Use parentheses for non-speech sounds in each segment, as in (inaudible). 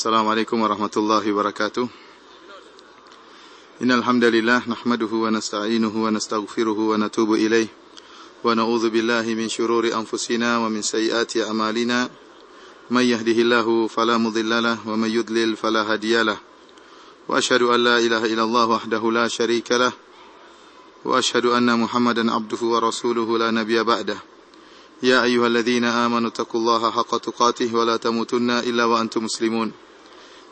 السلام عليكم ورحمة الله وبركاته. إن الحمد لله نحمده ونستعينه ونستغفره ونتوب إليه. ونعوذ بالله من شرور أنفسنا ومن سيئات أعمالنا. من يهده الله فلا مضل له ومن يضلل فلا هادي له. وأشهد أن لا إله إلا الله وحده لا شريك له. وأشهد أن محمدا عبده ورسوله لا نبي بعده. يا أيها الذين آمنوا اتقوا الله حق تقاته ولا تموتن إلا وأنتم مسلمون.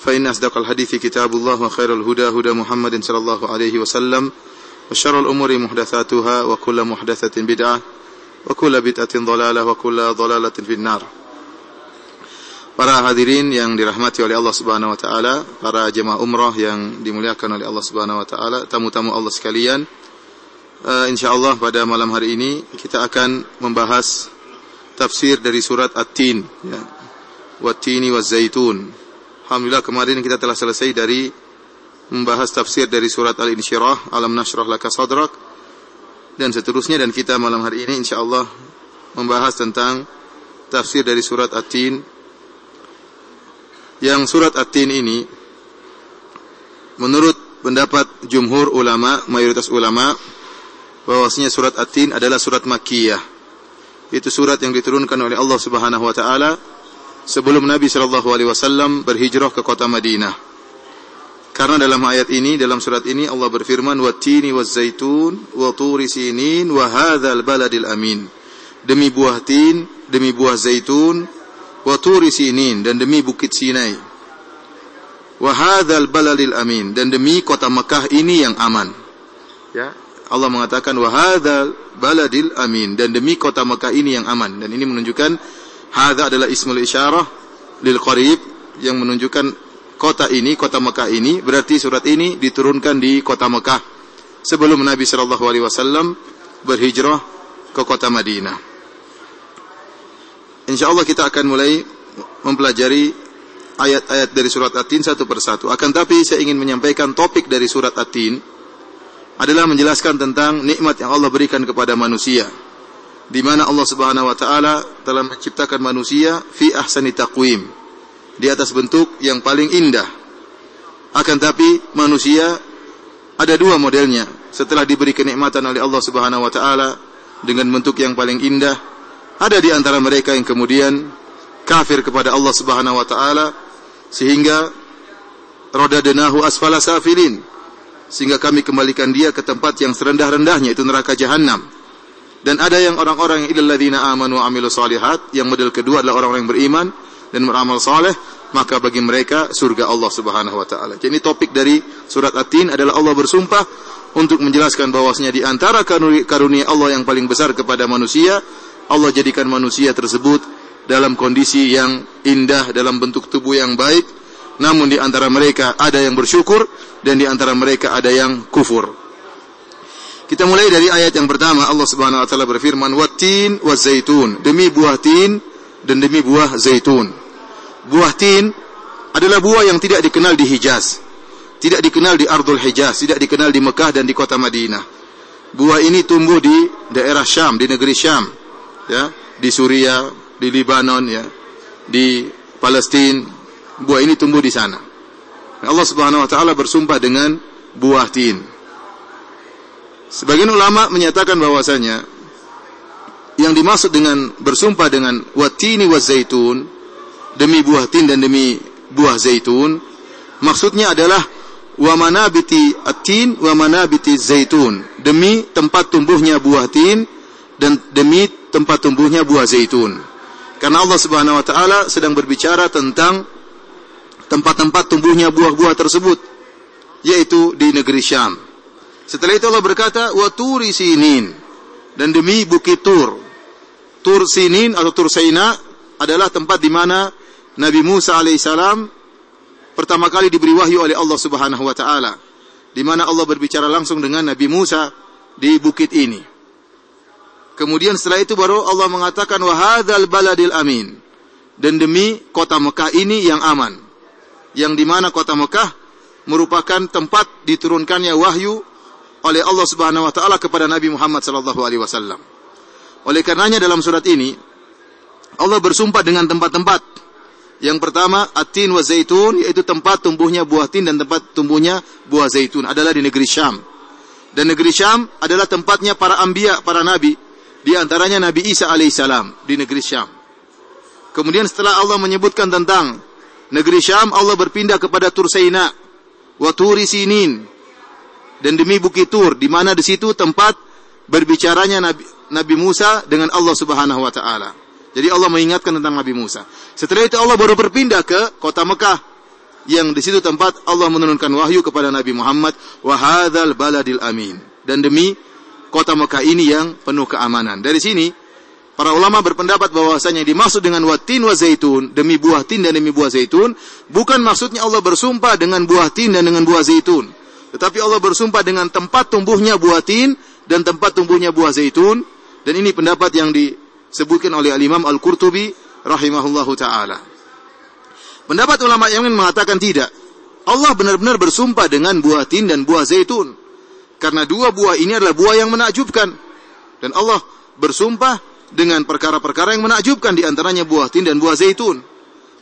فإن أصدق الحديث كتاب الله وخير الهدى هدى محمد صلى الله عليه وسلم وشر الأمور محدثاتها وكل محدثة بدعة وكل بدعة ضلالة وكل ضلالة في النار Para hadirin yang dirahmati oleh Allah Subhanahu wa taala, para jemaah umrah yang dimuliakan oleh Allah Subhanahu wa taala, tamu-tamu Allah sekalian. Uh, insyaallah pada malam hari ini kita akan membahas tafsir dari surat At-Tin ya. Wat-tini waz-zaitun. Alhamdulillah kemarin kita telah selesai dari membahas tafsir dari surat Al-Insyirah, Alam nashrah laka sadrak dan seterusnya. Dan kita malam hari ini insyaallah membahas tentang tafsir dari surat At-Tin. Yang surat At-Tin ini menurut pendapat jumhur ulama, mayoritas ulama bahwasanya surat At-Tin adalah surat Makkiyah. Itu surat yang diturunkan oleh Allah Subhanahu wa taala sebelum Nabi sallallahu alaihi wasallam berhijrah ke kota Madinah. Karena dalam ayat ini, dalam surat ini Allah berfirman wattini waz-zaitun wa turi sinin wa hadzal baladil amin. Demi buah tin, demi buah zaitun, wa turi sinin dan demi bukit Sinai. Wa hadzal baladil amin dan demi kota Mekah ini yang aman. Ya, Allah mengatakan wa hadzal baladil amin dan demi kota Mekah ini yang aman dan ini menunjukkan hadza adalah ismul isyarah lil qarib yang menunjukkan kota ini kota Mekah ini berarti surat ini diturunkan di kota Mekah sebelum Nabi sallallahu alaihi wasallam berhijrah ke kota Madinah. Insyaallah kita akan mulai mempelajari ayat-ayat dari surat At-Tin satu persatu. Akan tapi saya ingin menyampaikan topik dari surat At-Tin adalah menjelaskan tentang nikmat yang Allah berikan kepada manusia. Di mana Allah Subhanahu wa taala telah menciptakan manusia fi ahsani taqwim. Di atas bentuk yang paling indah. Akan tapi manusia ada dua modelnya. Setelah diberi kenikmatan oleh Allah Subhanahu wa taala dengan bentuk yang paling indah, ada di antara mereka yang kemudian kafir kepada Allah Subhanahu wa taala sehingga rodadenahu asfala safilin sehingga kami kembalikan dia ke tempat yang serendah-rendahnya itu neraka jahanam. Dan ada yang orang-orang yang illalladzina amanu amilu salihat yang model kedua adalah orang-orang yang beriman dan beramal saleh maka bagi mereka surga Allah Subhanahu wa taala. Jadi topik dari surat At-Tin adalah Allah bersumpah untuk menjelaskan bahwasanya di antara karunia Allah yang paling besar kepada manusia Allah jadikan manusia tersebut dalam kondisi yang indah, dalam bentuk tubuh yang baik, namun di antara mereka ada yang bersyukur dan di antara mereka ada yang kufur. Kita mulai dari ayat yang pertama Allah Subhanahu wa taala berfirman watin wazaitun demi buah tin dan demi buah zaitun. Buah tin adalah buah yang tidak dikenal di Hijaz. Tidak dikenal di Ardul Hijaz, tidak dikenal di Mekah dan di kota Madinah. Buah ini tumbuh di daerah Syam, di negeri Syam ya, di Suria, di Libanon ya, di Palestina. Buah ini tumbuh di sana. Allah Subhanahu wa taala bersumpah dengan buah tin. Sebagian ulama menyatakan bahwasanya yang dimaksud dengan bersumpah dengan watini wa zaitun demi buah tin dan demi buah zaitun maksudnya adalah wa manabiti at-tin wa manabiti zaitun demi tempat tumbuhnya buah tin dan demi tempat tumbuhnya buah zaitun. Karena Allah Subhanahu wa taala sedang berbicara tentang tempat-tempat tumbuhnya buah-buah tersebut yaitu di negeri Syam. Setelah itu Allah berkata wa turi sinin dan demi bukit Tur. Tur Sinin atau Tur Saina adalah tempat di mana Nabi Musa alaihissalam pertama kali diberi wahyu oleh Allah Subhanahu wa taala di mana Allah berbicara langsung dengan Nabi Musa di bukit ini. Kemudian setelah itu baru Allah mengatakan wahadzal baladil amin. Dan demi kota Mekah ini yang aman. Yang di mana kota Mekah merupakan tempat diturunkannya wahyu oleh Allah Subhanahu wa taala kepada Nabi Muhammad sallallahu alaihi wasallam. Oleh karenanya dalam surat ini Allah bersumpah dengan tempat-tempat yang pertama, atin wa zaitun, yaitu tempat tumbuhnya buah tin dan tempat tumbuhnya buah zaitun adalah di negeri Syam. Dan negeri Syam adalah tempatnya para ambia, para nabi. Di antaranya Nabi Isa alaihissalam di negeri Syam. Kemudian setelah Allah menyebutkan tentang negeri Syam, Allah berpindah kepada Tursaina, wa Turi Sinin, dan demi Bukit Tur, di mana di situ tempat berbicaranya Nabi, Nabi Musa dengan Allah Subhanahu wa taala. Jadi Allah mengingatkan tentang Nabi Musa. Setelah itu Allah baru berpindah ke kota Mekah yang di situ tempat Allah menurunkan wahyu kepada Nabi Muhammad wa hadzal baladil amin. Dan demi kota Mekah ini yang penuh keamanan. Dari sini para ulama berpendapat bahwasanya yang dimaksud dengan watin wa zaitun demi buah tin dan demi buah zaitun bukan maksudnya Allah bersumpah dengan buah tin dan dengan buah zaitun. Tetapi Allah bersumpah dengan tempat tumbuhnya buah tin dan tempat tumbuhnya buah zaitun dan ini pendapat yang di disebutkan oleh Al-Imam Al-Qurtubi rahimahullahu taala. Pendapat ulama yang lain mengatakan tidak. Allah benar-benar bersumpah dengan buah tin dan buah zaitun. Karena dua buah ini adalah buah yang menakjubkan. Dan Allah bersumpah dengan perkara-perkara yang menakjubkan di antaranya buah tin dan buah zaitun.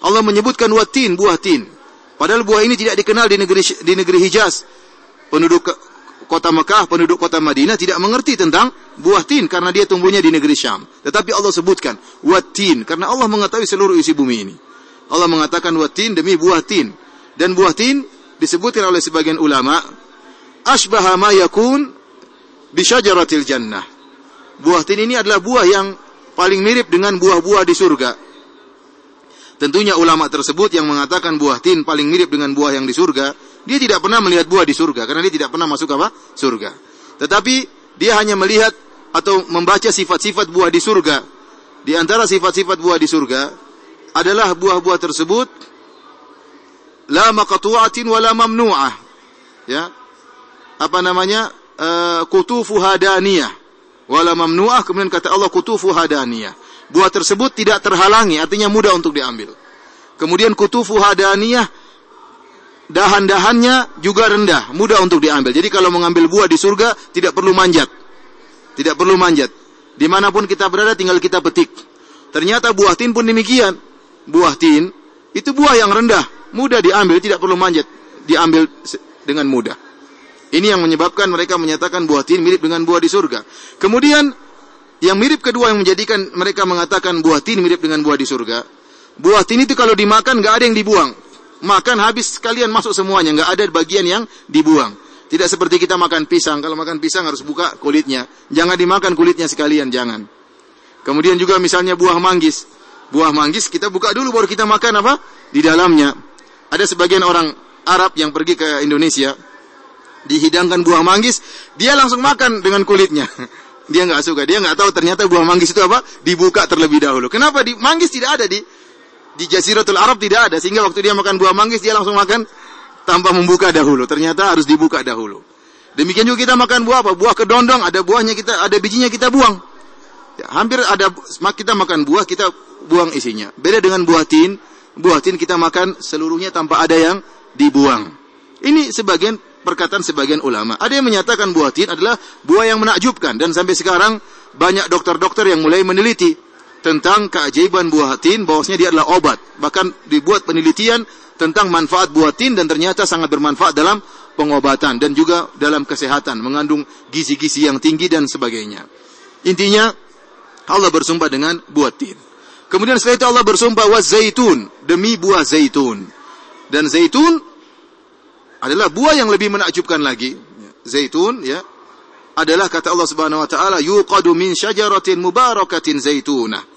Allah menyebutkan watin, buah tin. Padahal buah ini tidak dikenal di negeri di negeri Hijaz. Penduduk kota Mekah, penduduk kota Madinah tidak mengerti tentang buah tin karena dia tumbuhnya di negeri Syam. Tetapi Allah sebutkan watin karena Allah mengetahui seluruh isi bumi ini. Allah mengatakan watin demi buah tin. Dan buah tin disebutkan oleh sebagian ulama asbaha ma yakun bisyajaratil jannah. Buah tin ini adalah buah yang paling mirip dengan buah-buah di surga. Tentunya ulama tersebut yang mengatakan buah tin paling mirip dengan buah yang di surga, dia tidak pernah melihat buah di surga karena dia tidak pernah masuk apa? Surga. Tetapi dia hanya melihat atau membaca sifat-sifat buah di surga. Di antara sifat-sifat buah di surga adalah buah-buah tersebut la maqtu'atin wala mamnu'ah. Ya. Apa namanya? Kutufu hadaniyah wala mamnu'ah kemudian kata Allah kutufu hadaniyah. Buah tersebut tidak terhalangi, artinya mudah untuk diambil. Kemudian kutufu hadaniyah dahan-dahannya juga rendah, mudah untuk diambil. Jadi kalau mengambil buah di surga tidak perlu manjat. Tidak perlu manjat. Di mana pun kita berada tinggal kita petik. Ternyata buah tin pun demikian. Buah tin itu buah yang rendah, mudah diambil, tidak perlu manjat. Diambil dengan mudah. Ini yang menyebabkan mereka menyatakan buah tin mirip dengan buah di surga. Kemudian yang mirip kedua yang menjadikan mereka mengatakan buah tin mirip dengan buah di surga. Buah tin itu kalau dimakan nggak ada yang dibuang makan habis sekalian masuk semuanya, nggak ada bagian yang dibuang. Tidak seperti kita makan pisang, kalau makan pisang harus buka kulitnya. Jangan dimakan kulitnya sekalian, jangan. Kemudian juga misalnya buah manggis. Buah manggis kita buka dulu baru kita makan apa? Di dalamnya. Ada sebagian orang Arab yang pergi ke Indonesia, dihidangkan buah manggis, dia langsung makan dengan kulitnya. (laughs) Dia nggak suka, dia nggak tahu ternyata buah manggis itu apa? Dibuka terlebih dahulu. Kenapa di manggis tidak ada di di Jaziratul Arab tidak ada sehingga waktu dia makan buah manggis dia langsung makan tanpa membuka dahulu. Ternyata harus dibuka dahulu. Demikian juga kita makan buah apa? Buah kedondong ada buahnya kita ada bijinya kita buang. Ya, hampir ada kita makan buah kita buang isinya. Beda dengan buah tin, buah tin kita makan seluruhnya tanpa ada yang dibuang. Ini sebagian perkataan sebagian ulama. Ada yang menyatakan buah tin adalah buah yang menakjubkan dan sampai sekarang banyak dokter-dokter yang mulai meneliti tentang keajaiban buah tin bahwasanya dia adalah obat. Bahkan dibuat penelitian tentang manfaat buah tin dan ternyata sangat bermanfaat dalam pengobatan dan juga dalam kesehatan, mengandung gizi-gizi yang tinggi dan sebagainya. Intinya Allah bersumpah dengan buah tin. Kemudian setelah itu Allah bersumpah wa zaitun, demi buah zaitun. Dan zaitun adalah buah yang lebih menakjubkan lagi. Zaitun ya adalah kata Allah Subhanahu wa taala yuqadu min syajaratin mubarakatin zaitunah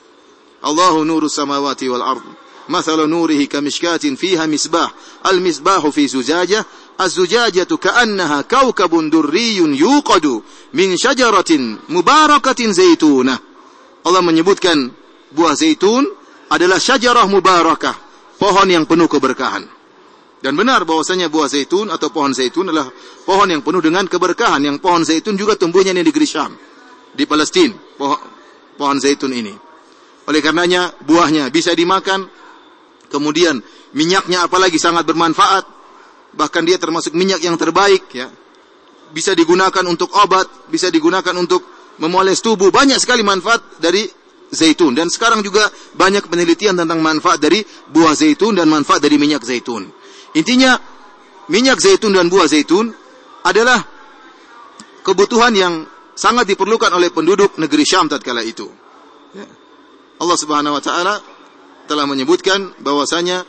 Allahu nuru samawati wal ard. مثل نوره كمشكاة فيها مصباح المصباح في زجاجة الزجاجة كأنها كوكب دري يوقد من شجرة مباركة زيتونة Allah menyebutkan buah zaitun adalah syajarah mubarakah, pohon yang penuh keberkahan. Dan benar bahwasanya buah zaitun atau pohon zaitun adalah pohon yang penuh dengan keberkahan. Yang pohon zaitun juga tumbuhnya di negeri Syam, di Palestina. Pohon, pohon zaitun ini. Oleh karenanya buahnya bisa dimakan, kemudian minyaknya apalagi sangat bermanfaat. Bahkan dia termasuk minyak yang terbaik ya. Bisa digunakan untuk obat, bisa digunakan untuk memoles tubuh. Banyak sekali manfaat dari zaitun dan sekarang juga banyak penelitian tentang manfaat dari buah zaitun dan manfaat dari minyak zaitun. Intinya minyak zaitun dan buah zaitun adalah kebutuhan yang sangat diperlukan oleh penduduk negeri Syam tatkala itu. Ya. Allah Subhanahu wa taala telah menyebutkan bahwasanya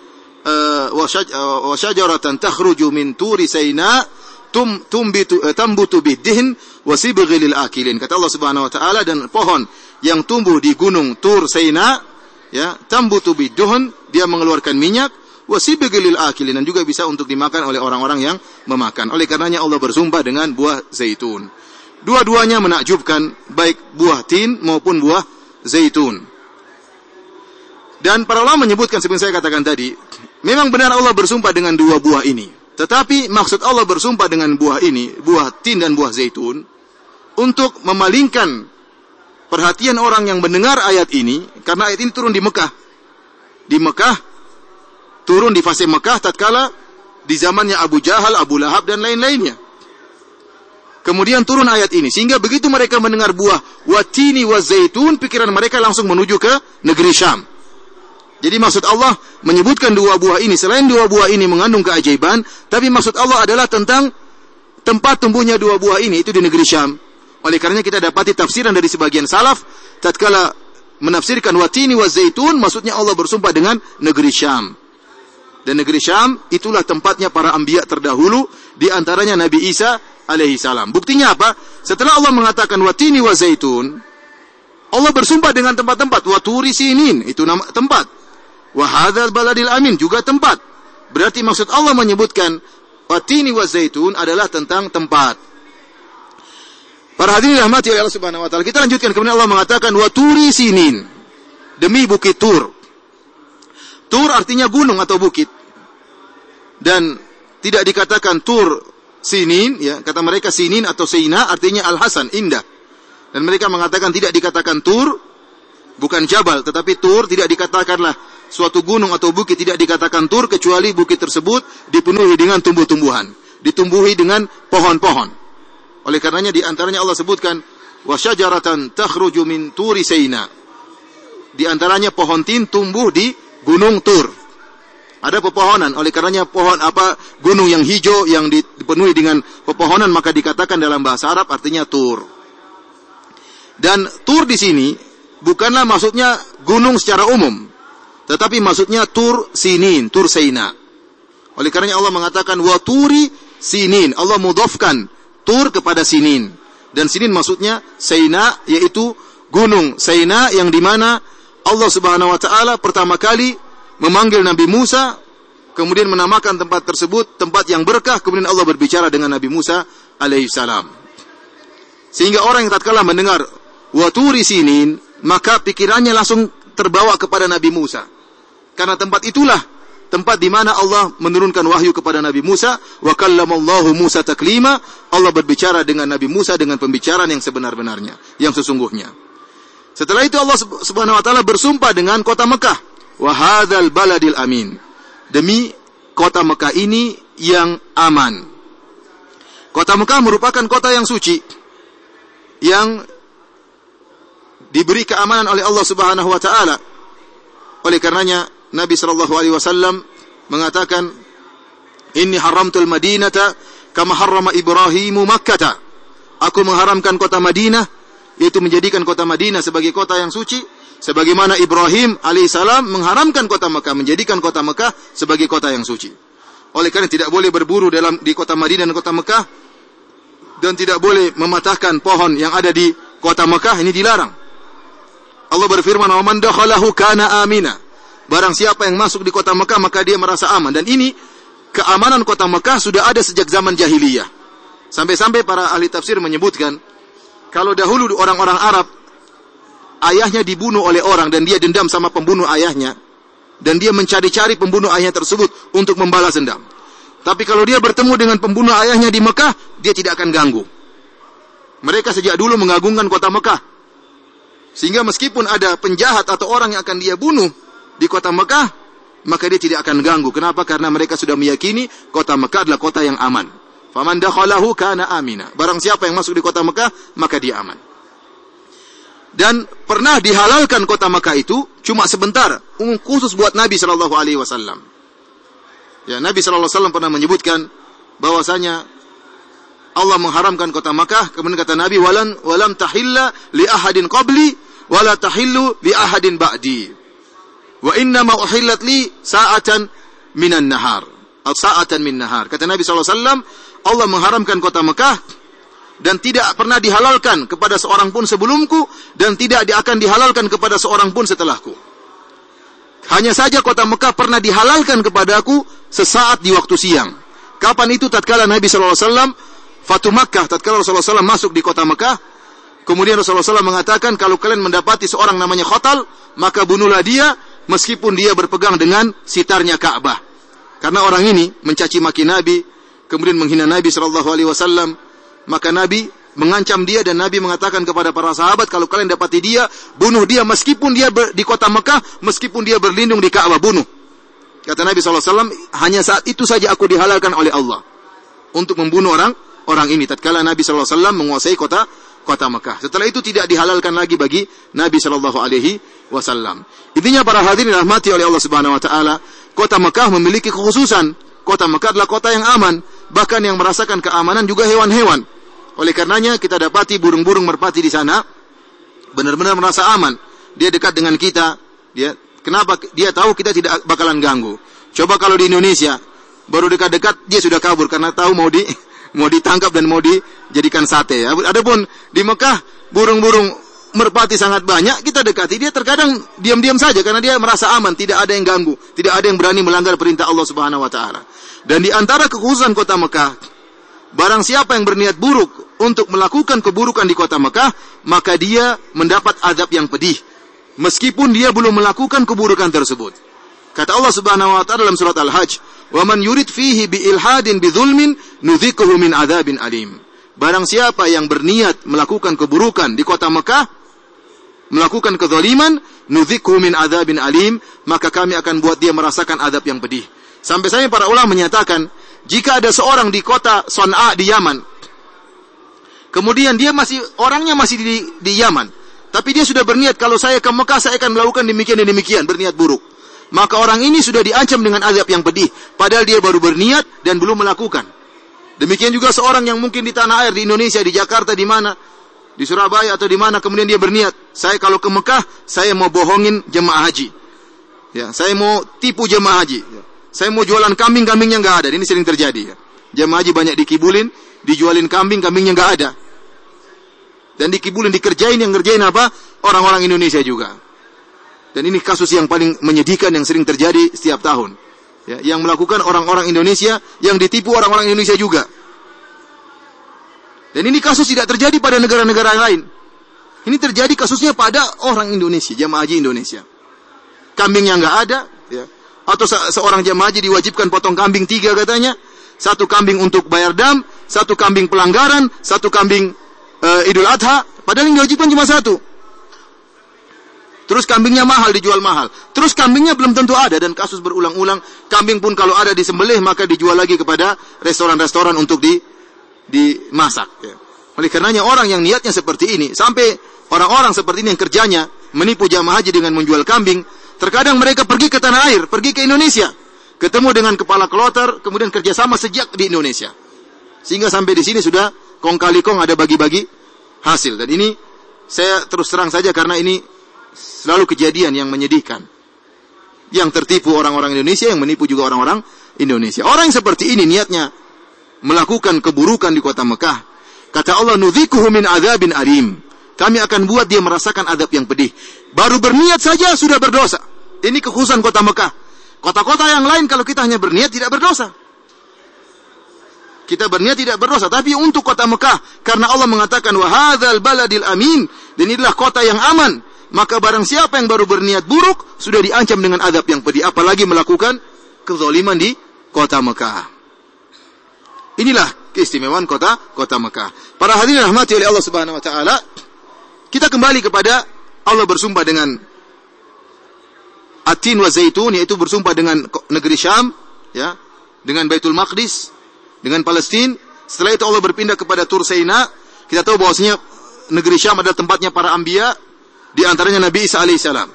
uh, wa syajaratan takhruju min turi sayna tum tumbitu uh, tambutu bidhin wa sibghil akilin kata Allah Subhanahu wa taala dan pohon yang tumbuh di gunung Tur Sayna ya tambutu bidhun dia mengeluarkan minyak wasibigilil akilin dan juga bisa untuk dimakan oleh orang-orang yang memakan. Oleh karenanya Allah bersumpah dengan buah zaitun. Dua-duanya menakjubkan baik buah tin maupun buah zaitun. Dan para ulama menyebutkan seperti saya katakan tadi, memang benar Allah bersumpah dengan dua buah ini. Tetapi maksud Allah bersumpah dengan buah ini, buah tin dan buah zaitun, untuk memalingkan perhatian orang yang mendengar ayat ini, karena ayat ini turun di Mekah. Di Mekah, turun di fase Mekah tatkala di zamannya Abu Jahal, Abu Lahab dan lain-lainnya. Kemudian turun ayat ini sehingga begitu mereka mendengar buah watini wa zaitun pikiran mereka langsung menuju ke negeri Syam. Jadi maksud Allah menyebutkan dua buah ini selain dua buah ini mengandung keajaiban, tapi maksud Allah adalah tentang tempat tumbuhnya dua buah ini itu di negeri Syam. Oleh karenanya kita dapati tafsiran dari sebagian salaf tatkala menafsirkan watini wa zaitun maksudnya Allah bersumpah dengan negeri Syam. Dan negeri Syam itulah tempatnya para ambiya terdahulu di antaranya Nabi Isa alaihi salam. Buktinya apa? Setelah Allah mengatakan watini wa zaitun, Allah bersumpah dengan tempat-tempat. Waturi sinin itu nama tempat. Wahadal baladil amin juga tempat. Berarti maksud Allah menyebutkan watini wa zaitun adalah tentang tempat. Para hadirin rahmati oleh Allah Subhanahu wa taala. Kita lanjutkan kemudian Allah mengatakan waturi sinin. Demi bukit Tur. Tur artinya gunung atau bukit dan tidak dikatakan tur sinin ya kata mereka sinin atau sina artinya al hasan indah dan mereka mengatakan tidak dikatakan tur bukan jabal tetapi tur tidak dikatakanlah suatu gunung atau bukit tidak dikatakan tur kecuali bukit tersebut dipenuhi dengan tumbuh-tumbuhan ditumbuhi dengan pohon-pohon. Oleh karenanya di antaranya Allah sebutkan wasyajaratan takhruju min turi seina di antaranya pohon tin tumbuh di gunung tur. Ada pepohonan, oleh karenanya pohon apa gunung yang hijau yang dipenuhi dengan pepohonan maka dikatakan dalam bahasa Arab artinya tur. Dan tur di sini bukanlah maksudnya gunung secara umum, tetapi maksudnya tur sinin, tur seina. Oleh karenanya Allah mengatakan wa turi sinin. Allah mudofkan tur kepada sinin. Dan sinin maksudnya seina yaitu gunung seina yang di mana Allah Subhanahu wa taala pertama kali memanggil Nabi Musa, kemudian menamakan tempat tersebut tempat yang berkah, kemudian Allah berbicara dengan Nabi Musa alaihissalam. Sehingga orang yang tatkala mendengar waturi sinin, maka pikirannya langsung terbawa kepada Nabi Musa. Karena tempat itulah tempat di mana Allah menurunkan wahyu kepada Nabi Musa, wa kallamallahu Musa taklima, Allah berbicara dengan Nabi Musa dengan pembicaraan yang sebenar-benarnya, yang sesungguhnya. Setelah itu Allah Subhanahu wa taala bersumpah dengan kota Mekah wahadal baladil amin. Demi kota Mekah ini yang aman. Kota Mekah merupakan kota yang suci yang diberi keamanan oleh Allah Subhanahu wa taala. Oleh karenanya Nabi sallallahu alaihi wasallam mengatakan Inni haramtul Madinata kama harrama Ibrahimu Makkah. Aku mengharamkan kota Madinah yaitu menjadikan kota Madinah sebagai kota yang suci sebagaimana Ibrahim alaihissalam mengharamkan kota Mekah, menjadikan kota Mekah sebagai kota yang suci. Oleh karena tidak boleh berburu dalam di kota Madinah dan kota Mekah dan tidak boleh mematahkan pohon yang ada di kota Mekah ini dilarang. Allah berfirman, "Wa man dakhalahu kana amina." Barang siapa yang masuk di kota Mekah maka dia merasa aman dan ini keamanan kota Mekah sudah ada sejak zaman jahiliyah. Sampai-sampai para ahli tafsir menyebutkan kalau dahulu orang-orang Arab ayahnya dibunuh oleh orang dan dia dendam sama pembunuh ayahnya dan dia mencari-cari pembunuh ayahnya tersebut untuk membalas dendam. Tapi kalau dia bertemu dengan pembunuh ayahnya di Mekah, dia tidak akan ganggu. Mereka sejak dulu mengagungkan kota Mekah. Sehingga meskipun ada penjahat atau orang yang akan dia bunuh di kota Mekah, maka dia tidak akan ganggu. Kenapa? Karena mereka sudah meyakini kota Mekah adalah kota yang aman. Faman dakhalahu kana amina. Barang siapa yang masuk di kota Mekah, maka dia aman. Dan pernah dihalalkan kota Mekah itu cuma sebentar, khusus buat Nabi Shallallahu Alaihi Wasallam. Ya, Nabi Shallallahu Alaihi Wasallam pernah menyebutkan bahwasanya Allah mengharamkan kota Makkah, kemudian kata Nabi walan walam tahilla li ahadin qabli wala tahillu li ahadin ba'di. Wa inna ma uhillat li sa'atan minan nahar. Sa'atan min nahar. Kata Nabi SAW, Allah mengharamkan kota Mekah dan tidak pernah dihalalkan kepada seorang pun sebelumku dan tidak akan dihalalkan kepada seorang pun setelahku. Hanya saja kota Mekah pernah dihalalkan kepadaku sesaat di waktu siang. Kapan itu tatkala Nabi SAW Fatu Makkah tatkala Rasulullah SAW masuk di kota Mekah kemudian Rasulullah SAW mengatakan kalau kalian mendapati seorang namanya Khotal maka bunuhlah dia meskipun dia berpegang dengan sitarnya Ka'bah. Karena orang ini mencaci maki Nabi kemudian menghina Nabi Shallallahu Alaihi Wasallam maka Nabi mengancam dia dan Nabi mengatakan kepada para sahabat kalau kalian dapati dia bunuh dia meskipun dia ber, di kota Mekah meskipun dia berlindung di Ka'bah bunuh. Kata Nabi SAW hanya saat itu saja aku dihalalkan oleh Allah untuk membunuh orang orang ini. Tatkala Nabi SAW menguasai kota kota Mekah. Setelah itu tidak dihalalkan lagi bagi Nabi Alaihi Wasallam intinya para hadirin rahmati oleh Allah Subhanahu Wa Taala kota Mekah memiliki kekhususan kota Mekah adalah kota yang aman bahkan yang merasakan keamanan juga hewan-hewan oleh karenanya kita dapati burung-burung merpati di sana benar-benar merasa aman. Dia dekat dengan kita. Dia kenapa? Dia tahu kita tidak bakalan ganggu. Coba kalau di Indonesia baru dekat-dekat dia sudah kabur karena tahu mau di (laughs) mau ditangkap dan mau dijadikan sate. Ya. Adapun di Mekah burung-burung merpati sangat banyak, kita dekati dia terkadang diam-diam saja karena dia merasa aman, tidak ada yang ganggu, tidak ada yang berani melanggar perintah Allah Subhanahu wa taala. Dan di antara kekhususan kota Mekah, barang siapa yang berniat buruk untuk melakukan keburukan di kota Mekah, maka dia mendapat azab yang pedih. Meskipun dia belum melakukan keburukan tersebut. Kata Allah Subhanahu wa taala dalam surat Al-Hajj, "Wa man yurid fihi bi ilhadin bi dzulmin nudzikuhu min adzabin alim." Barang siapa yang berniat melakukan keburukan di kota Mekah, melakukan kezaliman, nudzikuhu min adzabin alim, maka kami akan buat dia merasakan azab yang pedih. Sampai saya para ulama menyatakan, jika ada seorang di kota Son'a di Yaman Kemudian dia masih orangnya masih di, di Yaman. Tapi dia sudah berniat kalau saya ke Mekah saya akan melakukan demikian dan demikian, berniat buruk. Maka orang ini sudah diancam dengan azab yang pedih, padahal dia baru berniat dan belum melakukan. Demikian juga seorang yang mungkin di tanah air di Indonesia, di Jakarta, di mana, di Surabaya atau di mana kemudian dia berniat, saya kalau ke Mekah saya mau bohongin jemaah haji. Ya, saya mau tipu jemaah haji. Ya. Saya mau jualan kambing, kambingnya nggak ada. Ini sering terjadi. Ya. Jemaah haji banyak dikibulin, dijualin kambing, kambingnya nggak ada. Dan dikibulin, dikerjain yang ngerjain apa? Orang-orang Indonesia juga. Dan ini kasus yang paling menyedihkan yang sering terjadi setiap tahun. Ya, yang melakukan orang-orang Indonesia, yang ditipu orang-orang Indonesia juga. Dan ini kasus tidak terjadi pada negara-negara lain. Ini terjadi kasusnya pada orang Indonesia, jamaah haji Indonesia. Kambing yang nggak ada, ya. atau se seorang jamaah haji diwajibkan potong kambing tiga katanya, satu kambing untuk bayar dam, satu kambing pelanggaran, satu kambing uh, Idul Adha, padahal yang diwajibkan cuma satu. Terus kambingnya mahal, dijual mahal. Terus kambingnya belum tentu ada dan kasus berulang-ulang. Kambing pun kalau ada disembelih maka dijual lagi kepada restoran-restoran untuk di dimasak. Ya. Oleh karenanya orang yang niatnya seperti ini, sampai orang-orang seperti ini yang kerjanya menipu jamaah haji dengan menjual kambing, terkadang mereka pergi ke tanah air, pergi ke Indonesia, ketemu dengan kepala kloter, kemudian kerjasama sejak di Indonesia. Sehingga sampai di sini sudah kong kali kong ada bagi-bagi hasil. Dan ini saya terus terang saja karena ini selalu kejadian yang menyedihkan. Yang tertipu orang-orang Indonesia, yang menipu juga orang-orang Indonesia. Orang yang seperti ini niatnya melakukan keburukan di kota Mekah. Kata Allah, "Nudzikuhu min adzabin alim." Kami akan buat dia merasakan adab yang pedih. Baru berniat saja sudah berdosa. Ini kekhususan kota Mekah. Kota-kota yang lain kalau kita hanya berniat tidak berdosa. Kita berniat tidak berdosa, tapi untuk kota Mekah karena Allah mengatakan baladil amin dan inilah kota yang aman. Maka barang siapa yang baru berniat buruk sudah diancam dengan adab yang pedih apalagi melakukan kezaliman di kota Mekah. Inilah keistimewaan kota kota Mekah. Para hadirin rahmati oleh Allah Subhanahu wa taala, kita kembali kepada Allah bersumpah dengan Atin wa Zaitun yaitu bersumpah dengan negeri Syam, ya, dengan Baitul Maqdis, dengan Palestina. Setelah itu Allah berpindah kepada Tur Saina. Kita tahu bahwasanya negeri Syam adalah tempatnya para anbiya, di antaranya Nabi Isa alaihissalam.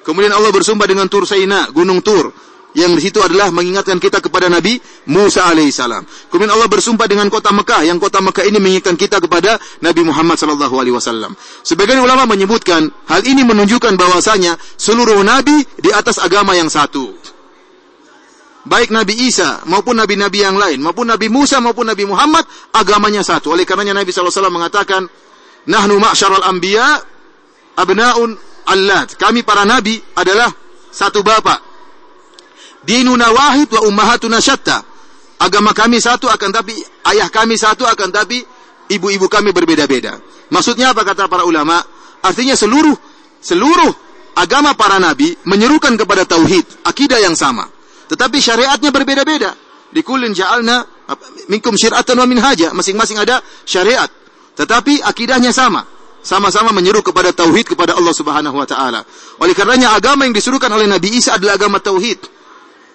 Kemudian Allah bersumpah dengan Tur Saina, Gunung Tur yang di situ adalah mengingatkan kita kepada Nabi Musa alaihissalam. Kemudian Allah bersumpah dengan kota Mekah, yang kota Mekah ini mengingatkan kita kepada Nabi Muhammad sallallahu alaihi wasallam. Sebagian ulama menyebutkan hal ini menunjukkan bahwasanya seluruh nabi di atas agama yang satu. Baik Nabi Isa maupun nabi-nabi yang lain, maupun Nabi Musa maupun Nabi Muhammad agamanya satu. Oleh karenanya Nabi sallallahu alaihi wasallam mengatakan, "Nahnu ma'syaral anbiya abnaun allat." Kami para nabi adalah satu bapak dinuna wahid wa ummahatuna syatta. Agama kami satu akan tapi ayah kami satu akan tapi ibu-ibu kami berbeda-beda. Maksudnya apa kata para ulama? Artinya seluruh seluruh agama para nabi menyerukan kepada tauhid, akidah yang sama. Tetapi syariatnya berbeda-beda. Di kullin ja'alna minkum syir'atan wa minhaja. Masing-masing ada syariat. Tetapi akidahnya sama. Sama-sama menyeru kepada tauhid kepada Allah Subhanahu wa taala. Oleh karenanya agama yang disuruhkan oleh Nabi Isa adalah agama tauhid.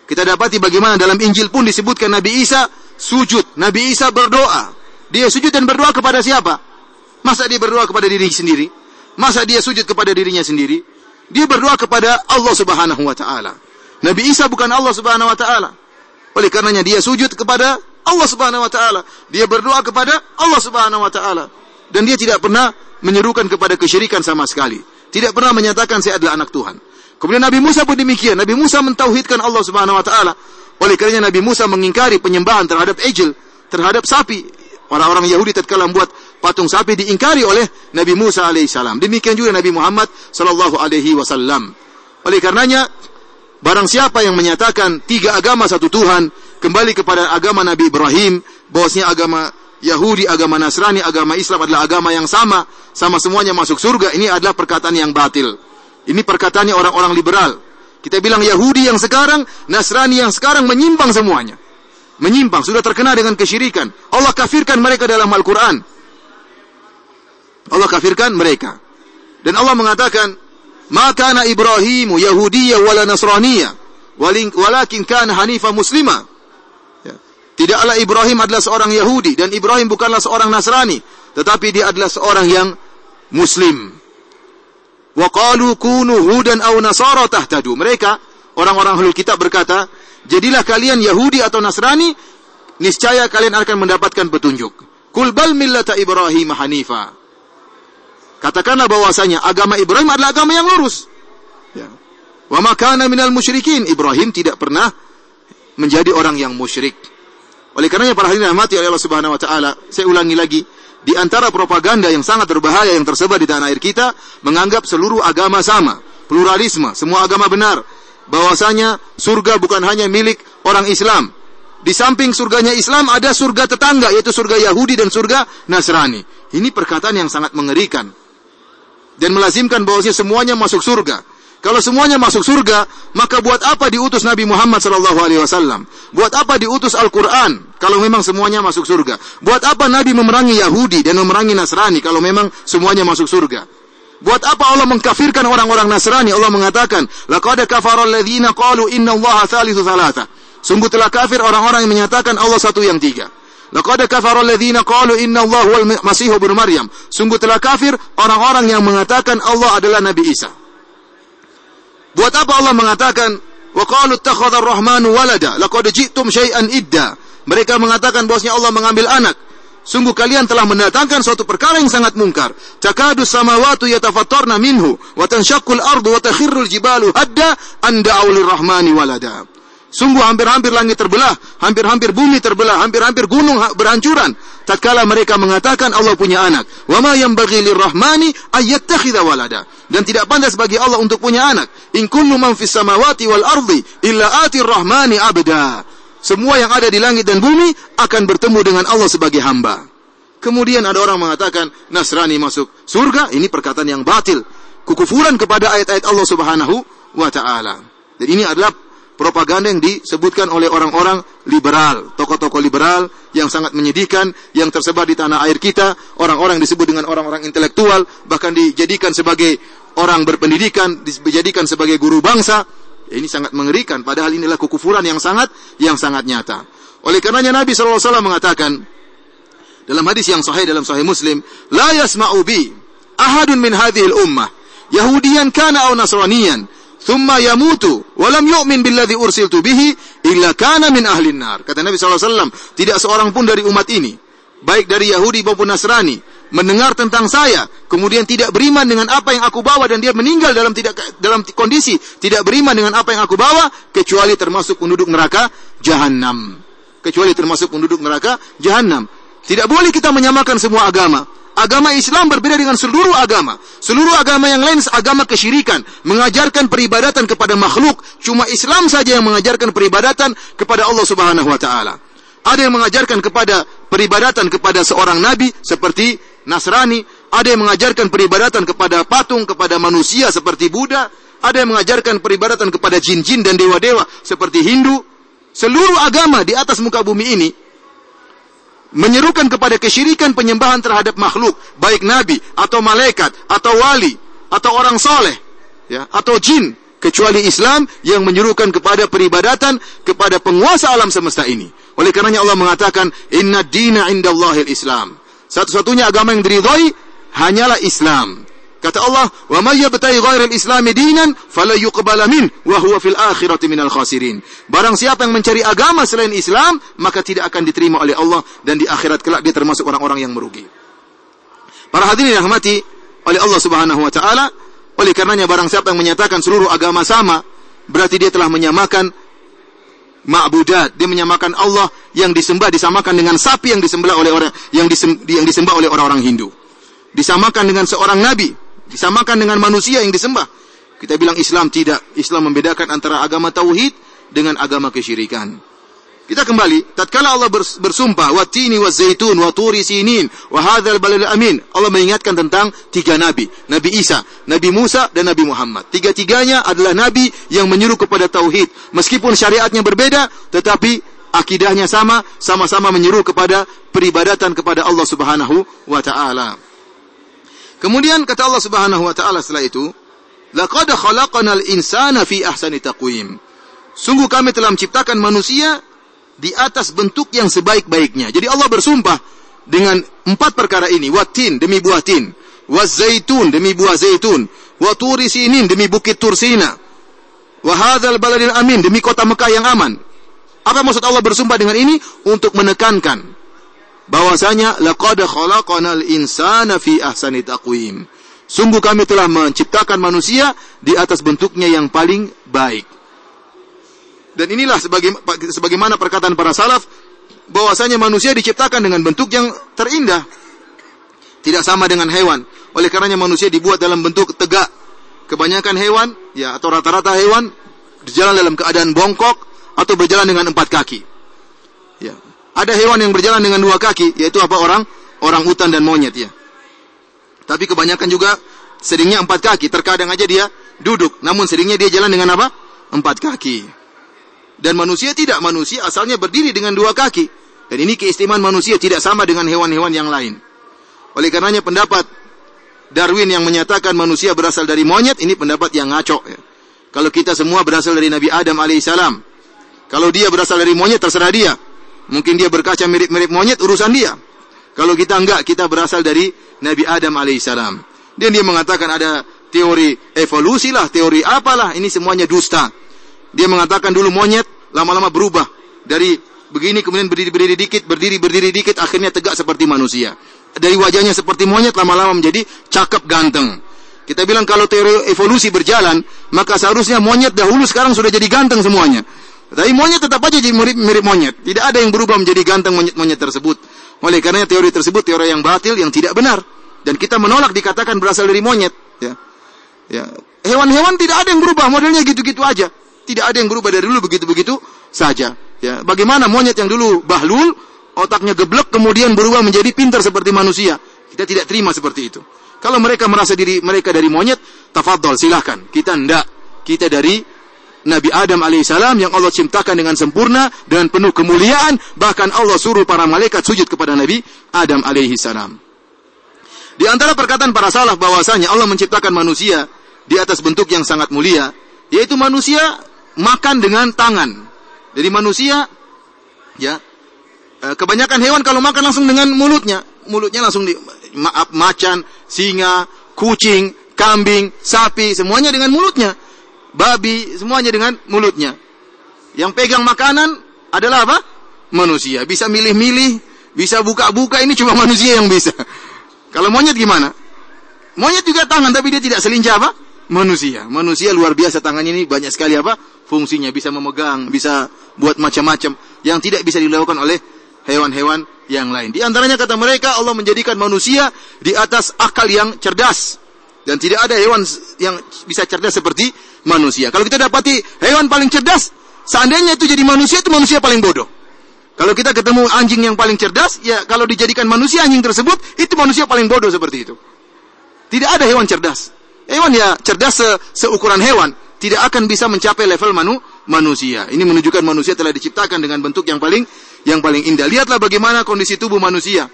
Kita dapati bagaimana dalam Injil pun disebutkan Nabi Isa sujud. Nabi Isa berdoa. Dia sujud dan berdoa kepada siapa? Masa dia berdoa kepada diri sendiri? Masa dia sujud kepada dirinya sendiri? Dia berdoa kepada Allah Subhanahu wa taala. Nabi Isa bukan Allah Subhanahu wa taala. Oleh karenanya dia sujud kepada Allah Subhanahu wa taala. Dia berdoa kepada Allah Subhanahu wa taala. Dan dia tidak pernah menyerukan kepada kesyirikan sama sekali. Tidak pernah menyatakan saya adalah anak Tuhan. Kemudian Nabi Musa pun demikian. Nabi Musa mentauhidkan Allah Subhanahu wa taala. Oleh karenanya Nabi Musa mengingkari penyembahan terhadap ejel, terhadap sapi. Orang-orang Yahudi tatkala membuat patung sapi diingkari oleh Nabi Musa alaihissalam. Demikian juga Nabi Muhammad sallallahu alaihi wasallam. Oleh karenanya barang siapa yang menyatakan tiga agama satu Tuhan, kembali kepada agama Nabi Ibrahim, bahwasanya agama Yahudi, agama Nasrani, agama Islam adalah agama yang sama, sama semuanya masuk surga, ini adalah perkataan yang batil. Ini perkataannya orang-orang liberal. Kita bilang Yahudi yang sekarang, Nasrani yang sekarang menyimpang semuanya. Menyimpang, sudah terkena dengan kesyirikan. Allah kafirkan mereka dalam Al-Quran. Allah kafirkan mereka. Dan Allah mengatakan, Maka kana Ibrahimu Yahudiyya wala Nasraniyya, walakin kana Hanifa Muslimah. Ya. Tidaklah Ibrahim adalah seorang Yahudi, dan Ibrahim bukanlah seorang Nasrani, tetapi dia adalah seorang yang Muslim. Wa qalu kunu hudan aw nasara tahtadu. Mereka orang-orang ahlul kitab berkata, jadilah kalian Yahudi atau Nasrani, niscaya kalian akan mendapatkan petunjuk. Kul bal millata Ibrahim hanifa. Katakanlah bahwasanya agama Ibrahim adalah agama yang lurus. Ya. Wa makana minal musyrikin. Ibrahim tidak pernah menjadi orang yang musyrik. Oleh karenanya para hadirin mati oleh Allah Subhanahu wa taala, saya ulangi lagi, di antara propaganda yang sangat berbahaya yang tersebar di tanah air kita menganggap seluruh agama sama, pluralisme, semua agama benar. Bahwasanya surga bukan hanya milik orang Islam. Di samping surganya Islam ada surga tetangga yaitu surga Yahudi dan surga Nasrani. Ini perkataan yang sangat mengerikan. Dan melazimkan bahwasanya semuanya masuk surga. Kalau semuanya masuk surga, maka buat apa diutus Nabi Muhammad sallallahu alaihi wasallam? Buat apa diutus Al-Qur'an kalau memang semuanya masuk surga? Buat apa Nabi memerangi Yahudi dan memerangi Nasrani kalau memang semuanya masuk surga? Buat apa Allah mengkafirkan orang-orang Nasrani? Allah mengatakan, "Laqad kafara alladziina qalu inna Allaha thalithu thalatha." Sungguh telah kafir orang-orang yang menyatakan Allah satu yang tiga. Laqad kafara alladziina qalu inna huwal Masih ibnu Maryam. Sungguh telah kafir orang-orang yang mengatakan Allah adalah Nabi Isa. Buat apa Allah mengatakan wa qalu ittakhadha ar-rahmanu walada laqad ji'tum syai'an idda. Mereka mengatakan bahwasanya Allah mengambil anak. Sungguh kalian telah mendatangkan suatu perkara yang sangat mungkar. Takadu samawati yatafattarna minhu wa tanshaqqu al-ardu wa takhirru al-jibalu hadda an da'u lir-rahmani walada. Sungguh hampir-hampir langit terbelah, hampir-hampir bumi terbelah, hampir-hampir gunung berhancuran. Tatkala mereka mengatakan Allah punya anak. Wa ma yanbaghi lirrahmani ayyattakhidha walada. Dan tidak pantas bagi Allah untuk punya anak. In kullu man fis samawati wal ardi illa ati rahmani abda. Semua yang ada di langit dan bumi akan bertemu dengan Allah sebagai hamba. Kemudian ada orang mengatakan Nasrani masuk surga, ini perkataan yang batil. Kukufuran kepada ayat-ayat Allah Subhanahu wa taala. Dan ini adalah propaganda yang disebutkan oleh orang-orang liberal, tokoh-tokoh liberal yang sangat menyedihkan yang tersebar di tanah air kita, orang-orang disebut dengan orang-orang intelektual, bahkan dijadikan sebagai orang berpendidikan, dijadikan sebagai guru bangsa. Ya, ini sangat mengerikan padahal inilah kekufuran yang sangat yang sangat nyata. Oleh karenanya Nabi SAW mengatakan dalam hadis yang sahih dalam sahih Muslim, la yasma'u bi ahadun min hadhihi ummah Yahudiyan kana aw Nasraniyan thumma yamutu wa lam yu'min billadhi ursiltu bihi illa kana min ahli nar. Kata Nabi SAW, tidak seorang pun dari umat ini, baik dari Yahudi maupun Nasrani, mendengar tentang saya, kemudian tidak beriman dengan apa yang aku bawa dan dia meninggal dalam tidak dalam kondisi tidak beriman dengan apa yang aku bawa, kecuali termasuk penduduk neraka jahanam. Kecuali termasuk penduduk neraka jahanam. Tidak boleh kita menyamakan semua agama. Agama Islam berbeda dengan seluruh agama. Seluruh agama yang lain agama kesyirikan, mengajarkan peribadatan kepada makhluk. Cuma Islam saja yang mengajarkan peribadatan kepada Allah Subhanahu wa taala. Ada yang mengajarkan kepada peribadatan kepada seorang nabi seperti Nasrani, ada yang mengajarkan peribadatan kepada patung, kepada manusia seperti Buddha, ada yang mengajarkan peribadatan kepada jin-jin dan dewa-dewa seperti Hindu. Seluruh agama di atas muka bumi ini menyerukan kepada kesyirikan penyembahan terhadap makhluk, baik nabi atau malaikat atau wali atau orang soleh, ya, atau jin, kecuali Islam yang menyerukan kepada peribadatan kepada penguasa alam semesta ini. Oleh karenanya Allah mengatakan, Inna dina indallahil Islam. Satu-satunya agama yang diridhoi hanyalah Islam. Kata Allah, "Wa may yabtaghi ghairal islami dinan fala yuqbala min wa huwa fil akhirati minal khasirin." Barang siapa yang mencari agama selain Islam, maka tidak akan diterima oleh Allah dan di akhirat kelak dia termasuk orang-orang yang merugi. Para hadirin yang rahmati oleh Allah Subhanahu wa taala, oleh karenanya barang siapa yang menyatakan seluruh agama sama, berarti dia telah menyamakan ma'budat, dia menyamakan Allah yang disembah disamakan dengan sapi yang disembah oleh orang yang disembah oleh orang-orang Hindu. Disamakan dengan seorang nabi disamakan dengan manusia yang disembah. Kita bilang Islam tidak. Islam membedakan antara agama tauhid dengan agama kesyirikan. Kita kembali, tatkala Allah bersumpah, wa tini wa zaitun wa turi sinin wa hadzal baladil amin. Allah mengingatkan tentang tiga nabi, Nabi Isa, Nabi Musa dan Nabi Muhammad. Tiga-tiganya adalah nabi yang menyuruh kepada tauhid. Meskipun syariatnya berbeda, tetapi akidahnya sama, sama-sama menyuruh kepada peribadatan kepada Allah Subhanahu wa taala. Kemudian kata Allah Subhanahu wa taala setelah itu, laqad khalaqnal insana fi ahsani taqwim. Sungguh kami telah menciptakan manusia di atas bentuk yang sebaik-baiknya. Jadi Allah bersumpah dengan empat perkara ini, watin demi buah tin, wazaitun demi buah zaitun, wa turi sinin demi bukit Tursina, wa hadzal baladil amin demi kota Mekah yang aman. Apa maksud Allah bersumpah dengan ini? Untuk menekankan bahwasanya laqad khalaqanal insana fi ahsani taqwim. Sungguh kami telah menciptakan manusia di atas bentuknya yang paling baik. Dan inilah sebagai, sebagaimana perkataan para salaf bahwasanya manusia diciptakan dengan bentuk yang terindah. Tidak sama dengan hewan. Oleh karenanya manusia dibuat dalam bentuk tegak. Kebanyakan hewan, ya atau rata-rata hewan berjalan dalam keadaan bongkok atau berjalan dengan empat kaki. Ada hewan yang berjalan dengan dua kaki, yaitu apa orang? Orang hutan dan monyet ya. Tapi kebanyakan juga seringnya empat kaki. Terkadang aja dia duduk, namun seringnya dia jalan dengan apa? Empat kaki. Dan manusia tidak, manusia asalnya berdiri dengan dua kaki. Dan ini keistimewaan manusia tidak sama dengan hewan-hewan yang lain. Oleh karenanya pendapat Darwin yang menyatakan manusia berasal dari monyet, ini pendapat yang ngaco. Ya. Kalau kita semua berasal dari Nabi Adam alaihissalam. Kalau dia berasal dari monyet, terserah dia. Mungkin dia berkaca mirip-mirip monyet, urusan dia. Kalau kita enggak, kita berasal dari Nabi Adam alaihissalam. Dan dia mengatakan ada teori evolusi lah, teori apalah, ini semuanya dusta. Dia mengatakan dulu monyet lama-lama berubah dari begini kemudian berdiri-berdiri dikit, berdiri-berdiri dikit, akhirnya tegak seperti manusia. Dari wajahnya seperti monyet lama-lama menjadi cakep ganteng. Kita bilang kalau teori evolusi berjalan, maka seharusnya monyet dahulu sekarang sudah jadi ganteng semuanya. Tapi monyet tetap aja jadi mirip, mirip monyet. Tidak ada yang berubah menjadi ganteng monyet-monyet tersebut. Oleh karena teori tersebut teori yang batil yang tidak benar dan kita menolak dikatakan berasal dari monyet. Ya, ya. Hewan-hewan tidak ada yang berubah modelnya gitu-gitu aja. Tidak ada yang berubah dari dulu begitu-begitu saja. Ya, bagaimana monyet yang dulu bahlul, otaknya geblek kemudian berubah menjadi pintar seperti manusia. Kita tidak terima seperti itu. Kalau mereka merasa diri mereka dari monyet, tafadhol silahkan. Kita ndak. Kita dari Nabi Adam alaihissalam yang Allah ciptakan dengan sempurna dengan penuh kemuliaan bahkan Allah suruh para malaikat sujud kepada Nabi Adam alaihissalam. Di antara perkataan para salaf bahwasanya Allah menciptakan manusia di atas bentuk yang sangat mulia yaitu manusia makan dengan tangan. Jadi manusia ya eh, kebanyakan hewan kalau makan langsung dengan mulutnya, mulutnya langsung di maaf macan, singa, kucing, kambing, sapi semuanya dengan mulutnya babi, semuanya dengan mulutnya. Yang pegang makanan adalah apa? Manusia. Bisa milih-milih, bisa buka-buka, ini cuma (laughs) manusia yang bisa. Kalau monyet gimana? Monyet juga tangan, tapi dia tidak selincah apa? Manusia. Manusia luar biasa tangannya ini banyak sekali apa? Fungsinya bisa memegang, bisa buat macam-macam yang tidak bisa dilakukan oleh hewan-hewan yang lain. Di antaranya kata mereka Allah menjadikan manusia di atas akal yang cerdas. Dan tidak ada hewan yang bisa cerdas seperti manusia. Kalau kita dapati hewan paling cerdas, seandainya itu jadi manusia, itu manusia paling bodoh. Kalau kita ketemu anjing yang paling cerdas, ya kalau dijadikan manusia anjing tersebut, itu manusia paling bodoh seperti itu. Tidak ada hewan cerdas. Hewan ya cerdas se seukuran hewan, tidak akan bisa mencapai level manu manusia. Ini menunjukkan manusia telah diciptakan dengan bentuk yang paling yang paling indah. Lihatlah bagaimana kondisi tubuh manusia.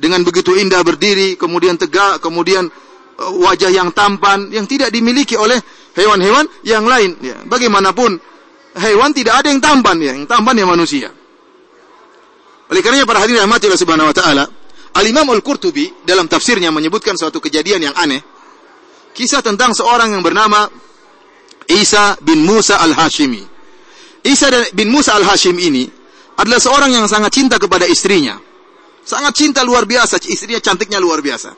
Dengan begitu indah berdiri, kemudian tegak, kemudian wajah yang tampan yang tidak dimiliki oleh hewan-hewan yang lain. Ya, bagaimanapun hewan tidak ada yang tampan ya, yang tampan ya manusia. Oleh karenanya para hadirin rahmati Allah Subhanahu wa taala, Al-Imam Al-Qurtubi dalam tafsirnya menyebutkan suatu kejadian yang aneh. Kisah tentang seorang yang bernama Isa bin Musa Al-Hashimi. Isa bin Musa Al-Hashim ini adalah seorang yang sangat cinta kepada istrinya. Sangat cinta luar biasa, istrinya cantiknya luar biasa.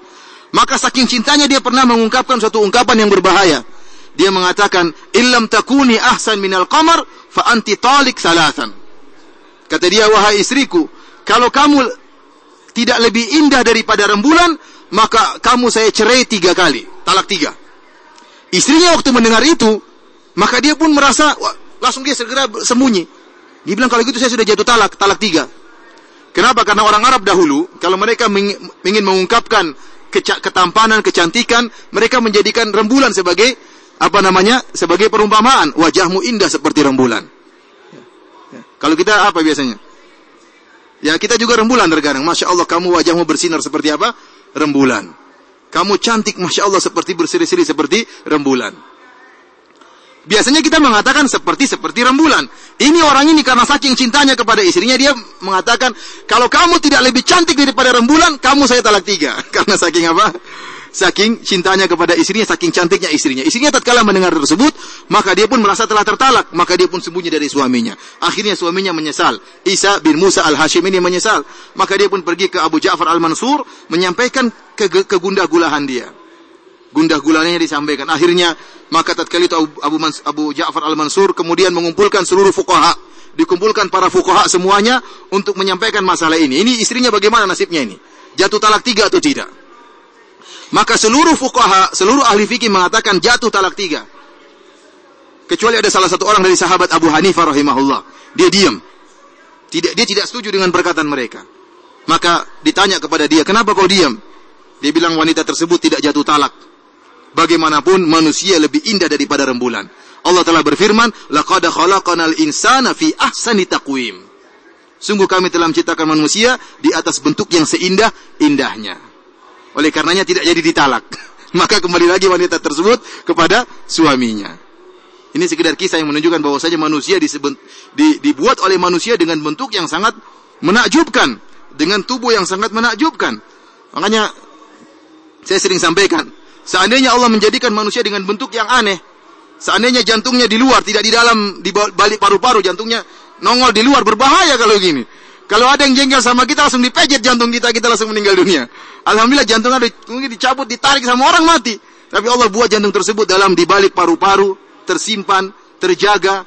Maka saking cintanya dia pernah mengungkapkan suatu ungkapan yang berbahaya. Dia mengatakan, "Illam takuni ahsan minal qamar fa anti talik salasan." Kata dia, "Wahai istriku, kalau kamu tidak lebih indah daripada rembulan, maka kamu saya cerai tiga kali, talak tiga." Istrinya waktu mendengar itu, maka dia pun merasa, wah, langsung dia segera sembunyi. Dia bilang, kalau gitu saya sudah jatuh talak, talak tiga. Kenapa? Karena orang Arab dahulu, kalau mereka ingin mengungkapkan ketampanan, kecantikan, mereka menjadikan rembulan sebagai apa namanya? sebagai perumpamaan. Wajahmu indah seperti rembulan. Ya. Kalau kita apa biasanya? Ya kita juga rembulan terkadang. Masya Allah kamu wajahmu bersinar seperti apa? Rembulan. Kamu cantik Masya Allah seperti berseri-seri seperti rembulan. Biasanya kita mengatakan seperti seperti rembulan. Ini orang ini karena saking cintanya kepada istrinya dia mengatakan kalau kamu tidak lebih cantik daripada rembulan, kamu saya talak tiga. (laughs) Karena saking apa? Saking cintanya kepada istrinya, saking cantiknya istrinya. Istrinya tatkala mendengar tersebut, maka dia pun merasa telah tertalak, maka dia pun sembunyi dari suaminya. Akhirnya suaminya menyesal. Isa bin Musa al-Hashim ini menyesal. Maka dia pun pergi ke Abu Ja'far al-Mansur menyampaikan ke kegundah gulahan dia gundah gulananya disampaikan. Akhirnya maka tatkala itu Abu, Abu, Abu Ja'far Al-Mansur kemudian mengumpulkan seluruh fuqaha, dikumpulkan para fuqaha semuanya untuk menyampaikan masalah ini. Ini istrinya bagaimana nasibnya ini? Jatuh talak tiga atau tidak? Maka seluruh fuqaha, seluruh ahli fikih mengatakan jatuh talak tiga. Kecuali ada salah satu orang dari sahabat Abu Hanifah rahimahullah. Dia diam. Tidak, dia tidak setuju dengan perkataan mereka. Maka ditanya kepada dia, kenapa kau diam? Dia bilang wanita tersebut tidak jatuh talak bagaimanapun manusia lebih indah daripada rembulan. Allah telah berfirman, "Laqad khalaqanal insana fi ahsani taqwim." Sungguh kami telah menciptakan manusia di atas bentuk yang seindah-indahnya. Oleh karenanya tidak jadi ditalak. (laughs) Maka kembali lagi wanita tersebut kepada suaminya. Ini sekedar kisah yang menunjukkan bahwa saja manusia disebut, di, dibuat oleh manusia dengan bentuk yang sangat menakjubkan, dengan tubuh yang sangat menakjubkan. Makanya saya sering sampaikan, Seandainya Allah menjadikan manusia dengan bentuk yang aneh, seandainya jantungnya di luar, tidak di dalam, di balik paru-paru, jantungnya nongol di luar, berbahaya kalau gini. Kalau ada yang jengkel sama kita, langsung dipejet jantung kita, kita langsung meninggal dunia. Alhamdulillah jantungnya mungkin dicabut, ditarik sama orang mati. Tapi Allah buat jantung tersebut dalam di balik paru-paru, tersimpan, terjaga.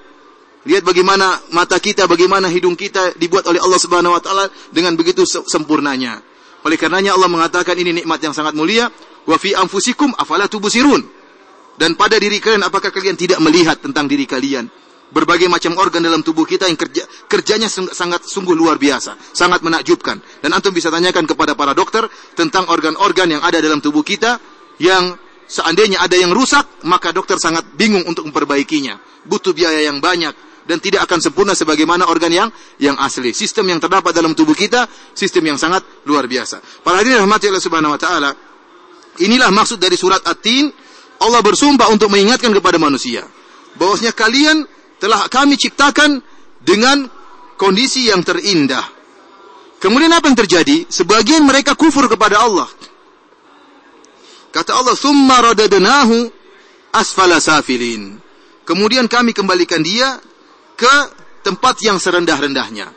Lihat bagaimana mata kita, bagaimana hidung kita dibuat oleh Allah Subhanahu wa taala dengan begitu sempurnanya. Oleh karenanya Allah mengatakan ini nikmat yang sangat mulia wa fi anfusikum afala tubsirun. Dan pada diri kalian apakah kalian tidak melihat tentang diri kalian? Berbagai macam organ dalam tubuh kita yang kerja, kerjanya sangat sungguh luar biasa, sangat menakjubkan. Dan antum bisa tanyakan kepada para dokter tentang organ-organ yang ada dalam tubuh kita yang seandainya ada yang rusak, maka dokter sangat bingung untuk memperbaikinya. butuh biaya yang banyak dan tidak akan sempurna sebagaimana organ yang yang asli. Sistem yang terdapat dalam tubuh kita sistem yang sangat luar biasa. Para hadirin rahmati Allah Subhanahu wa taala, inilah maksud dari surat At-Tin. Allah bersumpah untuk mengingatkan kepada manusia bahwasanya kalian telah kami ciptakan dengan kondisi yang terindah. Kemudian apa yang terjadi? Sebagian mereka kufur kepada Allah. Kata Allah, "Tsumma radadnahu asfala safilin." Kemudian kami kembalikan dia ke tempat yang serendah-rendahnya.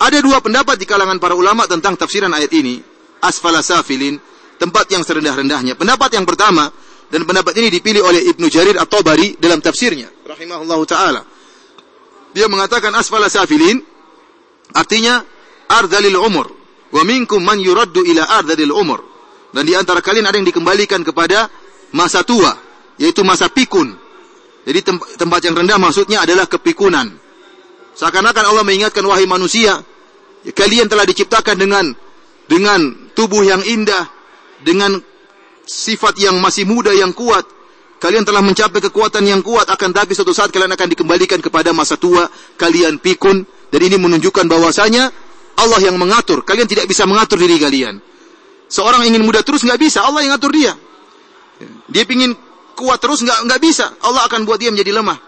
Ada dua pendapat di kalangan para ulama tentang tafsiran ayat ini. Asfala safilin, tempat yang serendah-rendahnya. Pendapat yang pertama, dan pendapat ini dipilih oleh Ibnu Jarir atau Bari dalam tafsirnya. Rahimahullah ta'ala. Dia mengatakan asfala safilin, artinya ardalil umur. Wa minkum man yuraddu ila ardalil umur. Dan di antara kalian ada yang dikembalikan kepada masa tua, yaitu masa pikun. Jadi tempat yang rendah maksudnya adalah kepikunan. Seakan-akan Allah mengingatkan wahai manusia, ya, kalian telah diciptakan dengan dengan tubuh yang indah, dengan sifat yang masih muda yang kuat. Kalian telah mencapai kekuatan yang kuat akan tapi suatu saat kalian akan dikembalikan kepada masa tua, kalian pikun dan ini menunjukkan bahwasanya Allah yang mengatur. Kalian tidak bisa mengatur diri kalian. Seorang ingin muda terus nggak bisa, Allah yang ngatur dia. Dia ingin kuat terus nggak nggak bisa, Allah akan buat dia menjadi lemah.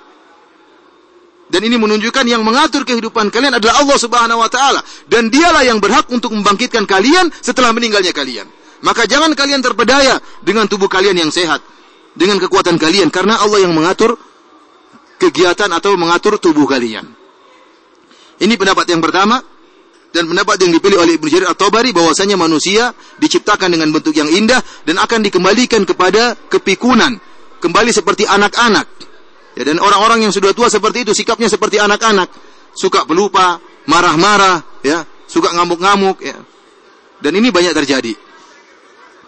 Dan ini menunjukkan yang mengatur kehidupan kalian adalah Allah Subhanahu wa taala dan dialah yang berhak untuk membangkitkan kalian setelah meninggalnya kalian. Maka jangan kalian terpedaya dengan tubuh kalian yang sehat, dengan kekuatan kalian karena Allah yang mengatur kegiatan atau mengatur tubuh kalian. Ini pendapat yang pertama dan pendapat yang dipilih oleh Ibnu Jarir At-Tabari bahwasanya manusia diciptakan dengan bentuk yang indah dan akan dikembalikan kepada kepikunan, kembali seperti anak-anak. Ya, dan orang-orang yang sudah tua seperti itu sikapnya seperti anak-anak, suka pelupa, marah-marah, ya, suka ngamuk-ngamuk, ya. Dan ini banyak terjadi.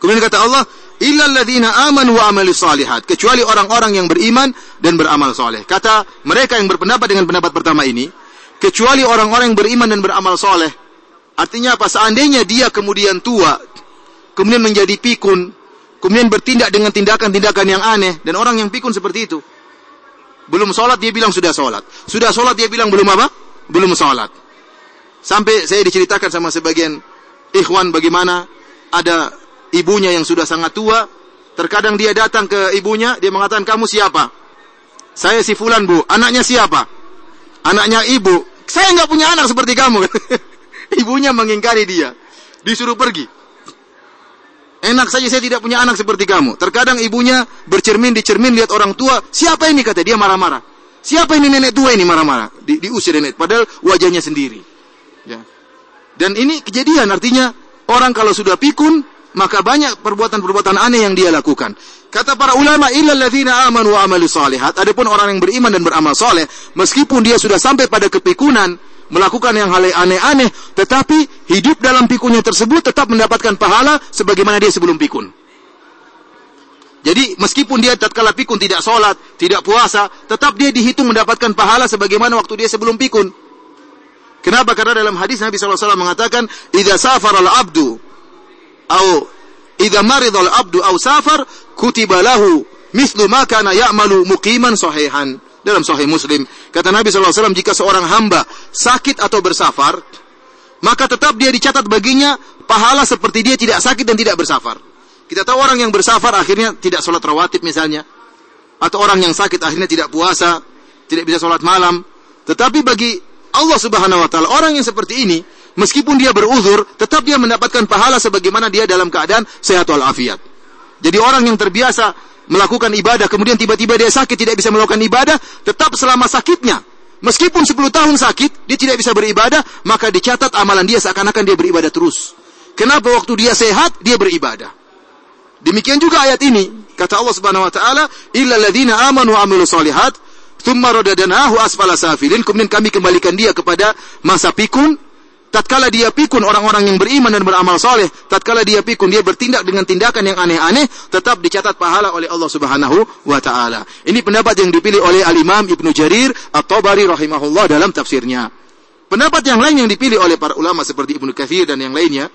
Kemudian kata Allah, illal ladzina amanu wa amilus salihat, kecuali orang-orang yang beriman dan beramal soleh. Kata mereka yang berpendapat dengan pendapat pertama ini, kecuali orang-orang yang beriman dan beramal soleh. Artinya apa? Seandainya dia kemudian tua, kemudian menjadi pikun, kemudian bertindak dengan tindakan-tindakan yang aneh, dan orang yang pikun seperti itu. Belum sholat dia bilang sudah sholat. Sudah sholat dia bilang belum apa? Belum sholat. Sampai saya diceritakan sama sebagian ikhwan bagaimana ada ibunya yang sudah sangat tua. Terkadang dia datang ke ibunya, dia mengatakan, kamu siapa? Saya si Fulan bu, anaknya siapa? Anaknya ibu, saya nggak punya anak seperti kamu. (laughs) Ibunya mengingkari dia. Disuruh pergi. Enak saja saya tidak punya anak seperti kamu. Terkadang ibunya bercermin di cermin lihat orang tua. Siapa ini kata dia marah-marah. Siapa ini nenek tua ini marah-marah. Di, diusir nenek. Padahal wajahnya sendiri. Ya. Dan ini kejadian artinya orang kalau sudah pikun maka banyak perbuatan-perbuatan aneh yang dia lakukan. Kata para ulama, illal ladzina amanu wa amalu salihat. Adapun orang yang beriman dan beramal soleh, meskipun dia sudah sampai pada kepikunan, melakukan yang hal aneh-aneh, tetapi hidup dalam pikunnya tersebut tetap mendapatkan pahala sebagaimana dia sebelum pikun. Jadi meskipun dia tatkala pikun tidak sholat, tidak puasa, tetap dia dihitung mendapatkan pahala sebagaimana waktu dia sebelum pikun. Kenapa? Karena dalam hadis Nabi SAW mengatakan, "Idza safar al-abdu au idza marid al-abdu au safar kutiba lahu mislu ma kana ya'malu muqiman sahihan." Dalam sahih Muslim, kata Nabi SAW, jika seorang hamba sakit atau bersafar, maka tetap dia dicatat baginya pahala seperti dia tidak sakit dan tidak bersafar. Kita tahu orang yang bersafar akhirnya tidak sholat rawatib misalnya, atau orang yang sakit akhirnya tidak puasa, tidak bisa sholat malam. Tetapi bagi Allah Subhanahu Wa Taala orang yang seperti ini, meskipun dia beruzur, tetap dia mendapatkan pahala sebagaimana dia dalam keadaan sehat walafiat. Jadi orang yang terbiasa melakukan ibadah, kemudian tiba-tiba dia sakit, tidak bisa melakukan ibadah, tetap selama sakitnya. Meskipun 10 tahun sakit, dia tidak bisa beribadah, maka dicatat amalan dia seakan-akan dia beribadah terus. Kenapa waktu dia sehat, dia beribadah. Demikian juga ayat ini. Kata Allah Subhanahu wa taala, "Illa alladziina amanu wa 'amilus shalihat, tsumma radadnahu asfala safilin." Kemudian kami kembalikan dia kepada masa pikun, tatkala dia pikun orang-orang yang beriman dan beramal soleh, tatkala dia pikun dia bertindak dengan tindakan yang aneh-aneh, tetap dicatat pahala oleh Allah Subhanahu wa taala. Ini pendapat yang dipilih oleh Al-Imam Ibnu Jarir At-Tabari rahimahullah dalam tafsirnya. Pendapat yang lain yang dipilih oleh para ulama seperti Ibnu Katsir dan yang lainnya,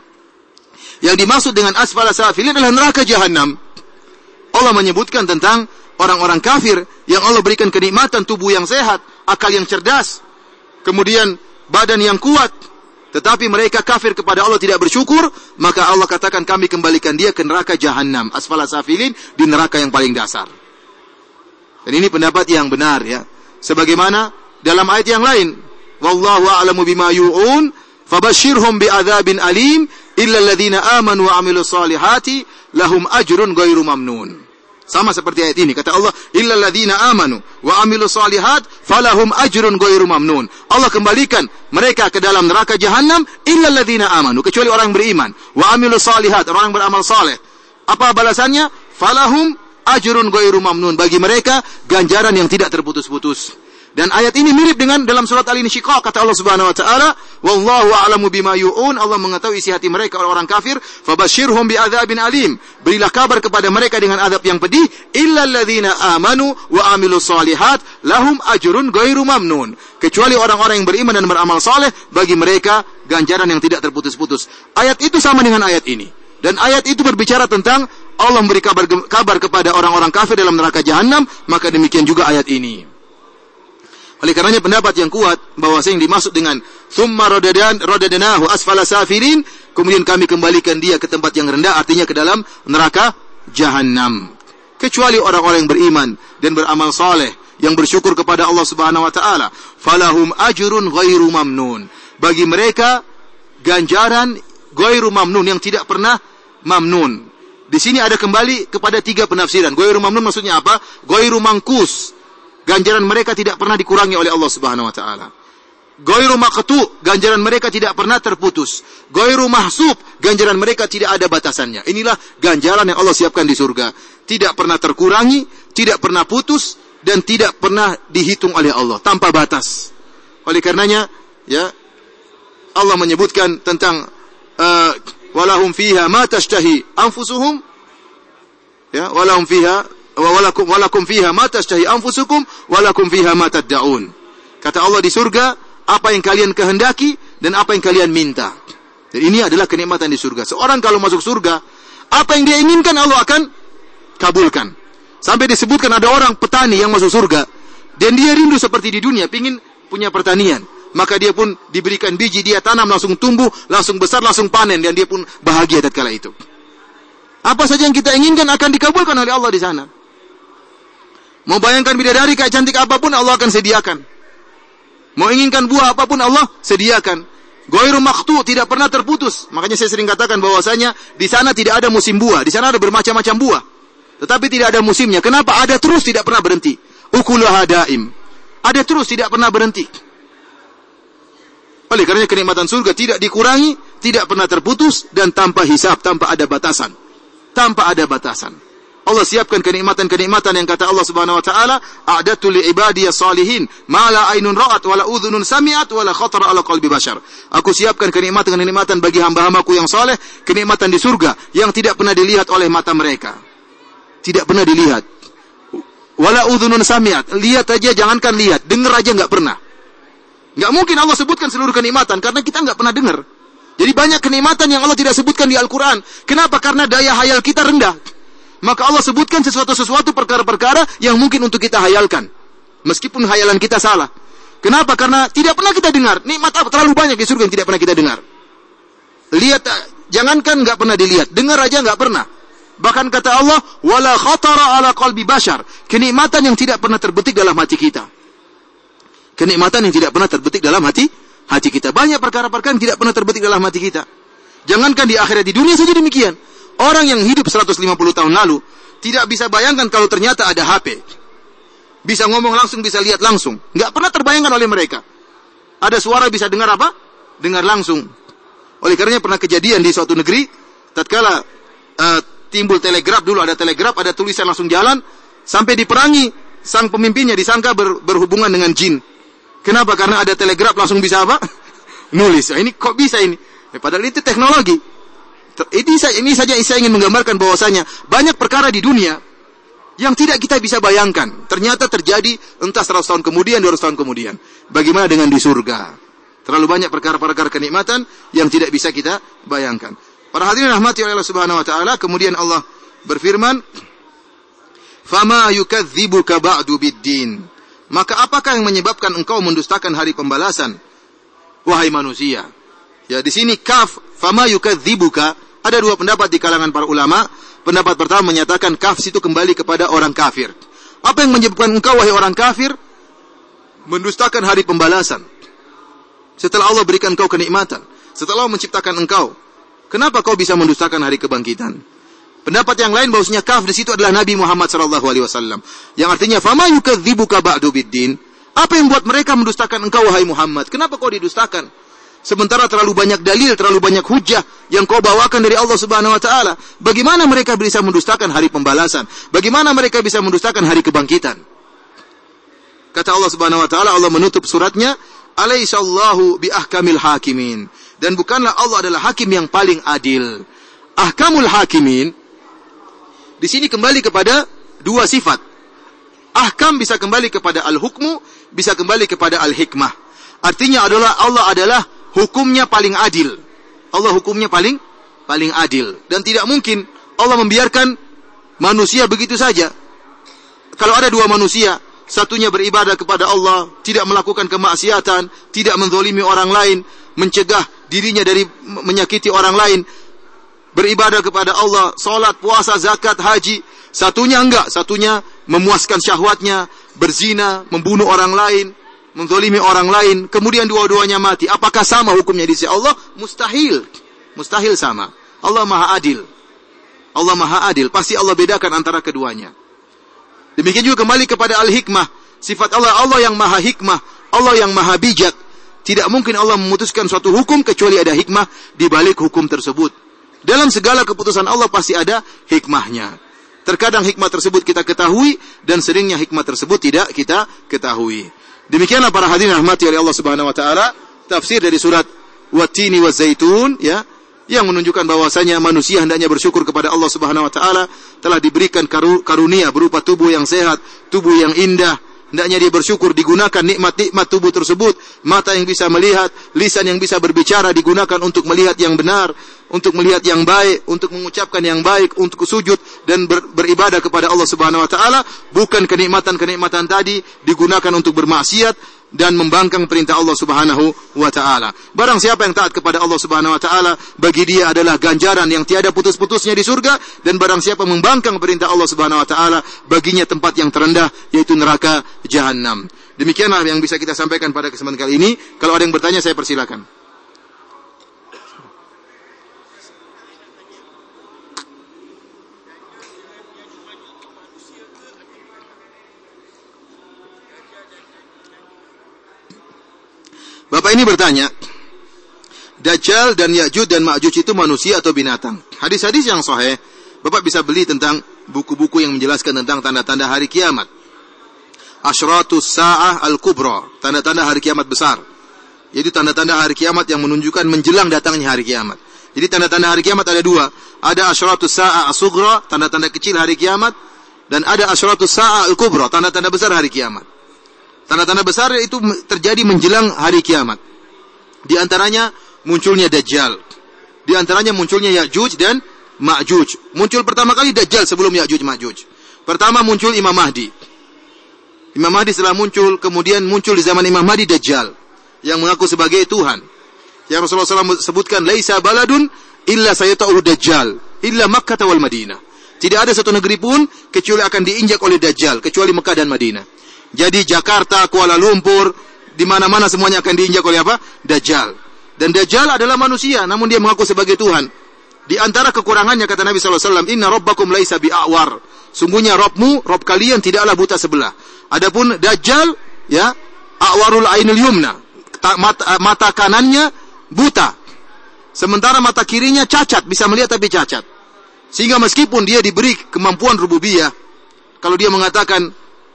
yang dimaksud dengan asfala safilin adalah neraka jahanam. Allah menyebutkan tentang orang-orang kafir yang Allah berikan kenikmatan tubuh yang sehat, akal yang cerdas, kemudian badan yang kuat, tetapi mereka kafir kepada Allah tidak bersyukur, maka Allah katakan kami kembalikan dia ke neraka jahanam, asfala safilin, di neraka yang paling dasar. Dan ini pendapat yang benar ya. Sebagaimana dalam ayat yang lain, wallahu a'lamu bima yu'un, fabashshirhum bi'adzabin alim illa alladhina amanu wa 'amilus salihati lahum ajrun ghairu mamnun. Sama seperti ayat ini. Kata Allah, illa ladzina amanu wa amilu salihat falahum ajrun ghairu mamnun. Allah kembalikan mereka ke dalam neraka jahanam illa ladzina amanu, kecuali orang yang beriman wa amilu salihat, orang yang beramal saleh. Apa balasannya? Falahum ajrun ghairu mamnun. Bagi mereka ganjaran yang tidak terputus-putus. Dan ayat ini mirip dengan dalam surat Al-Insyiqaq kata Allah Subhanahu wa taala, "Wallahu a'lamu bima yu'un." Allah mengetahui isi hati mereka orang-orang kafir, "Fabashshirhum bi'adzabin alim." Berilah kabar kepada mereka dengan adab yang pedih, "Illa alladzina amanu wa amilus solihat lahum ajrun ghairu mamnun." Kecuali orang-orang yang beriman dan beramal saleh, bagi mereka ganjaran yang tidak terputus-putus. Ayat itu sama dengan ayat ini. Dan ayat itu berbicara tentang Allah memberi kabar, kabar kepada orang-orang kafir dalam neraka jahanam, maka demikian juga ayat ini. Oleh karenanya pendapat yang kuat bahwa yang dimaksud dengan thumma rodadan rodadanahu asfala safirin kemudian kami kembalikan dia ke tempat yang rendah artinya ke dalam neraka jahanam. Kecuali orang-orang yang beriman dan beramal saleh yang bersyukur kepada Allah Subhanahu wa taala, falahum ajrun ghairu mamnun. Bagi mereka ganjaran ghairu mamnun yang tidak pernah mamnun. Di sini ada kembali kepada tiga penafsiran. Ghairu mamnun maksudnya apa? Ghairu mangkus ganjaran mereka tidak pernah dikurangi oleh Allah Subhanahu wa taala. Goiru maqtu, ganjaran mereka tidak pernah terputus. Goiru mahsub, ganjaran mereka tidak ada batasannya. Inilah ganjaran yang Allah siapkan di surga. Tidak pernah terkurangi, tidak pernah putus, dan tidak pernah dihitung oleh Allah tanpa batas. Oleh karenanya, ya Allah menyebutkan tentang uh, walahum fiha ma tashtahi anfusuhum ya walahum fiha walakum walakum fiha ma tashtahi anfusukum walakum fiha ma tad'un. Kata Allah di surga, apa yang kalian kehendaki dan apa yang kalian minta. Dan ini adalah kenikmatan di surga. Seorang kalau masuk surga, apa yang dia inginkan Allah akan kabulkan. Sampai disebutkan ada orang petani yang masuk surga dan dia rindu seperti di dunia, pingin punya pertanian. Maka dia pun diberikan biji, dia tanam langsung tumbuh, langsung besar, langsung panen dan dia pun bahagia tatkala itu. Apa saja yang kita inginkan akan dikabulkan oleh Allah di sana. Mau bayangkan bidadari kayak cantik apa pun Allah akan sediakan. Mau inginkan buah apa pun Allah sediakan. Goiru maktu tidak pernah terputus. Makanya saya sering katakan bahwasanya di sana tidak ada musim buah, di sana ada bermacam-macam buah. Tetapi tidak ada musimnya. Kenapa? Ada terus tidak pernah berhenti. Ukuluha daim. Ada terus tidak pernah berhenti. Oleh karena kenikmatan surga tidak dikurangi, tidak pernah terputus dan tanpa hisap, tanpa ada batasan. Tanpa ada batasan. Allah siapkan kenikmatan-kenikmatan yang kata Allah Subhanahu wa taala, "A'datu li ibadiyas salihin ma la ainun ra'at wa la udhunun sami'at wa la khatara ala qalbi bashar." Aku siapkan kenikmatan-kenikmatan bagi hamba-hambaku yang saleh, kenikmatan di surga yang tidak pernah dilihat oleh mata mereka. Tidak pernah dilihat. Wala udhunun sami'at. Lihat aja jangankan lihat, dengar aja enggak pernah. Enggak mungkin Allah sebutkan seluruh kenikmatan karena kita enggak pernah dengar. Jadi banyak kenikmatan yang Allah tidak sebutkan di Al-Quran. Kenapa? Karena daya hayal kita rendah maka Allah sebutkan sesuatu-sesuatu perkara-perkara yang mungkin untuk kita hayalkan. Meskipun hayalan kita salah. Kenapa? Karena tidak pernah kita dengar. Nikmat apa? Terlalu banyak di surga yang tidak pernah kita dengar. Lihat, jangankan nggak pernah dilihat, dengar aja nggak pernah. Bahkan kata Allah, wala khatara ala qalbi bashar. Kenikmatan yang tidak pernah terbetik dalam hati kita. Kenikmatan yang tidak pernah terbetik dalam hati hati kita. Banyak perkara-perkara yang tidak pernah terbetik dalam hati kita. Jangankan di akhirat di dunia saja demikian. Orang yang hidup 150 tahun lalu tidak bisa bayangkan kalau ternyata ada HP. Bisa ngomong langsung, bisa lihat langsung. Nggak pernah terbayangkan oleh mereka. Ada suara bisa dengar apa? Dengar langsung. Oleh karenanya pernah kejadian di suatu negeri, tatkala uh, timbul telegraf dulu ada telegraf, ada tulisan langsung jalan, sampai diperangi sang pemimpinnya disangka ber, berhubungan dengan jin. Kenapa? Karena ada telegraf langsung bisa apa? (laughs) Nulis. Ini kok bisa ini? Ya, padahal itu teknologi. Ini, ini saja saya ingin menggambarkan bahwasanya banyak perkara di dunia yang tidak kita bisa bayangkan. Ternyata terjadi entah 100 tahun kemudian, 200 tahun kemudian. Bagaimana dengan di surga? Terlalu banyak perkara-perkara kenikmatan yang tidak bisa kita bayangkan. Para hadirin rahmati oleh Allah Subhanahu wa taala, kemudian Allah berfirman, fama yukadzibuka ba'du biddin. Maka apakah yang menyebabkan engkau mendustakan hari pembalasan? Wahai manusia. Ya, di sini kaf fama yukadzibuka ada dua pendapat di kalangan para ulama. Pendapat pertama menyatakan kaf itu kembali kepada orang kafir. Apa yang menyebabkan engkau wahai orang kafir mendustakan hari pembalasan? Setelah Allah berikan engkau kenikmatan, setelah Allah menciptakan engkau, kenapa kau bisa mendustakan hari kebangkitan? Pendapat yang lain bahwasanya kaf di situ adalah Nabi Muhammad sallallahu alaihi wasallam. Yang artinya fama yukadzibuka ba'du biddin? Apa yang buat mereka mendustakan engkau wahai Muhammad? Kenapa kau didustakan? Sementara terlalu banyak dalil, terlalu banyak hujah yang kau bawakan dari Allah Subhanahu wa taala. Bagaimana mereka bisa mendustakan hari pembalasan? Bagaimana mereka bisa mendustakan hari kebangkitan? Kata Allah Subhanahu wa taala, Allah menutup suratnya, "Alaihissallahu bi ahkamil hakimin." Dan bukanlah Allah adalah hakim yang paling adil. Ahkamul hakimin di sini kembali kepada dua sifat. Ahkam bisa kembali kepada al-hukmu, bisa kembali kepada al-hikmah. Artinya adalah Allah adalah hukumnya paling adil. Allah hukumnya paling paling adil dan tidak mungkin Allah membiarkan manusia begitu saja. Kalau ada dua manusia, satunya beribadah kepada Allah, tidak melakukan kemaksiatan, tidak menzolimi orang lain, mencegah dirinya dari menyakiti orang lain, beribadah kepada Allah, salat, puasa, zakat, haji, satunya enggak, satunya memuaskan syahwatnya, berzina, membunuh orang lain, menzolimi orang lain, kemudian dua-duanya mati. Apakah sama hukumnya di sisi Allah? Mustahil. Mustahil sama. Allah Maha Adil. Allah Maha Adil. Pasti Allah bedakan antara keduanya. Demikian juga kembali kepada al-hikmah. Sifat Allah, Allah yang maha hikmah. Allah yang maha bijak. Tidak mungkin Allah memutuskan suatu hukum kecuali ada hikmah di balik hukum tersebut. Dalam segala keputusan Allah pasti ada hikmahnya. Terkadang hikmah tersebut kita ketahui dan seringnya hikmah tersebut tidak kita ketahui. Demikianlah para hadirin rahmati oleh Allah Subhanahu wa taala, tafsir dari surat Watini wa Zaitun ya, yang menunjukkan bahwasanya manusia hendaknya bersyukur kepada Allah Subhanahu wa taala telah diberikan karunia berupa tubuh yang sehat, tubuh yang indah, Hendaknya dia bersyukur digunakan nikmat-nikmat tubuh tersebut, mata yang bisa melihat, lisan yang bisa berbicara digunakan untuk melihat yang benar, untuk melihat yang baik, untuk mengucapkan yang baik, untuk sujud dan ber, beribadah kepada Allah Subhanahu wa taala, bukan kenikmatan-kenikmatan tadi digunakan untuk bermaksiat, dan membangkang perintah Allah Subhanahu wa taala. Barang siapa yang taat kepada Allah Subhanahu wa taala, bagi dia adalah ganjaran yang tiada putus-putusnya di surga dan barang siapa membangkang perintah Allah Subhanahu wa taala, baginya tempat yang terendah yaitu neraka jahanam. Demikianlah yang bisa kita sampaikan pada kesempatan kali ini. Kalau ada yang bertanya saya persilakan. Bapak ini bertanya, Dajjal dan Ya'juj dan Ma'juj itu manusia atau binatang? Hadis-hadis yang sahih, Bapak bisa beli tentang buku-buku yang menjelaskan tentang tanda-tanda hari kiamat. Asyratus Sa'ah Al-Kubra, tanda-tanda hari kiamat besar. Jadi tanda-tanda hari kiamat yang menunjukkan menjelang datangnya hari kiamat. Jadi tanda-tanda hari kiamat ada dua. Ada asyratus Sa'ah As-Sughra, tanda-tanda kecil hari kiamat. Dan ada asyratus Sa'ah Al-Kubra, tanda-tanda besar hari kiamat. Tanda-tanda besar itu terjadi menjelang hari kiamat. Di antaranya munculnya Dajjal. Di antaranya munculnya Ya'juj dan Ma'juj. Muncul pertama kali Dajjal sebelum Ya'juj Ma'juj. Pertama muncul Imam Mahdi. Imam Mahdi setelah muncul, kemudian muncul di zaman Imam Mahdi Dajjal. Yang mengaku sebagai Tuhan. Yang Rasulullah SAW sebutkan, Laisa baladun illa sayata'uhu Dajjal. Illa Makkah wal Madinah. Tidak ada satu negeri pun kecuali akan diinjak oleh Dajjal. Kecuali Mekah dan Madinah. Jadi Jakarta, Kuala Lumpur, di mana-mana semuanya akan diinjak oleh apa? Dajjal. Dan Dajjal adalah manusia, namun dia mengaku sebagai Tuhan. Di antara kekurangannya kata Nabi SAW, Inna Rabbakum laisa bi'awar. Sungguhnya Robmu, Rob kalian tidaklah buta sebelah. Adapun Dajjal, ya, awarul ainul yumna. Mata, mata kanannya buta. Sementara mata kirinya cacat, bisa melihat tapi cacat. Sehingga meskipun dia diberi kemampuan rububiyah, kalau dia mengatakan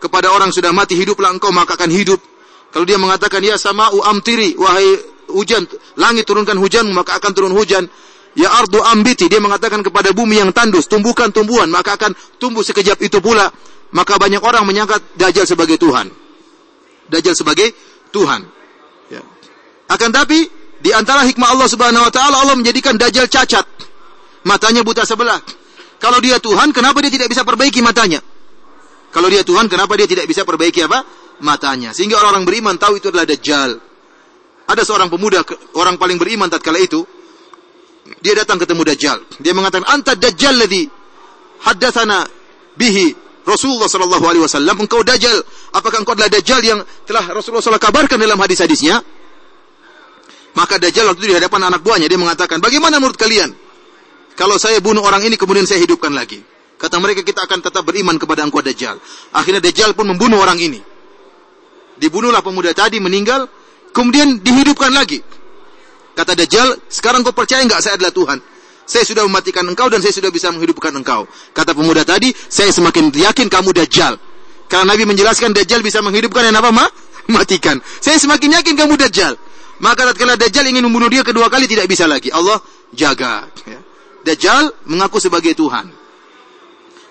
kepada orang sudah mati hiduplah engkau maka akan hidup. Kalau dia mengatakan ya sama amtiri wahai hujan langit turunkan hujan maka akan turun hujan. Ya ardu ambiti dia mengatakan kepada bumi yang tandus tumbuhkan tumbuhan maka akan tumbuh sekejap itu pula. Maka banyak orang menyangka Dajjal sebagai Tuhan. Dajjal sebagai Tuhan. Ya. Akan tapi di antara hikmah Allah Subhanahu wa taala Allah menjadikan Dajjal cacat. Matanya buta sebelah. Kalau dia Tuhan, kenapa dia tidak bisa perbaiki matanya? Kalau dia Tuhan, kenapa dia tidak bisa perbaiki apa? Matanya. Sehingga orang-orang beriman tahu itu adalah Dajjal. Ada seorang pemuda, orang paling beriman tatkala itu, dia datang ketemu Dajjal. Dia mengatakan, "Anta Dajjal ladzi haddatsana bihi Rasulullah sallallahu alaihi wasallam, engkau Dajjal. Apakah engkau adalah Dajjal yang telah Rasulullah SAW kabarkan dalam hadis-hadisnya?" Maka Dajjal waktu itu di hadapan anak buahnya dia mengatakan, "Bagaimana menurut kalian kalau saya bunuh orang ini kemudian saya hidupkan lagi?" Kata mereka kita akan tetap beriman kepada engkau Dajjal. Akhirnya Dajjal pun membunuh orang ini. Dibunuhlah pemuda tadi meninggal, kemudian dihidupkan lagi. Kata Dajjal, sekarang kau percaya enggak saya adalah Tuhan? Saya sudah mematikan engkau dan saya sudah bisa menghidupkan engkau. Kata pemuda tadi, saya semakin yakin kamu Dajjal. Karena Nabi menjelaskan Dajjal bisa menghidupkan dan apa? Ma? Matikan. Saya semakin yakin kamu Dajjal. Maka tatkala Dajjal ingin membunuh dia kedua kali tidak bisa lagi. Allah jaga. Ya. Dajjal mengaku sebagai Tuhan.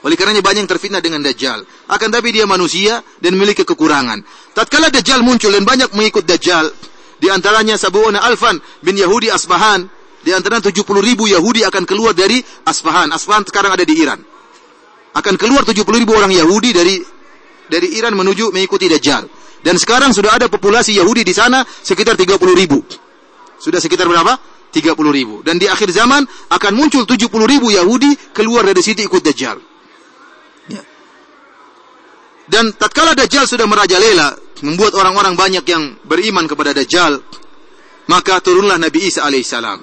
Oleh karenanya banyak yang terfitnah dengan Dajjal. Akan tapi dia manusia dan memiliki kekurangan. Tatkala Dajjal muncul dan banyak mengikut Dajjal, di antaranya Sabuwana Alfan bin Yahudi Asbahan, di antara 70 ribu Yahudi akan keluar dari Asbahan. Asbahan sekarang ada di Iran. Akan keluar 70 ribu orang Yahudi dari dari Iran menuju mengikuti Dajjal. Dan sekarang sudah ada populasi Yahudi di sana sekitar 30 ribu. Sudah sekitar berapa? 30 ribu. Dan di akhir zaman akan muncul 70 ribu Yahudi keluar dari situ ikut Dajjal. Dan tatkala Dajjal sudah merajalela, membuat orang-orang banyak yang beriman kepada Dajjal, maka turunlah Nabi Isa alaihissalam.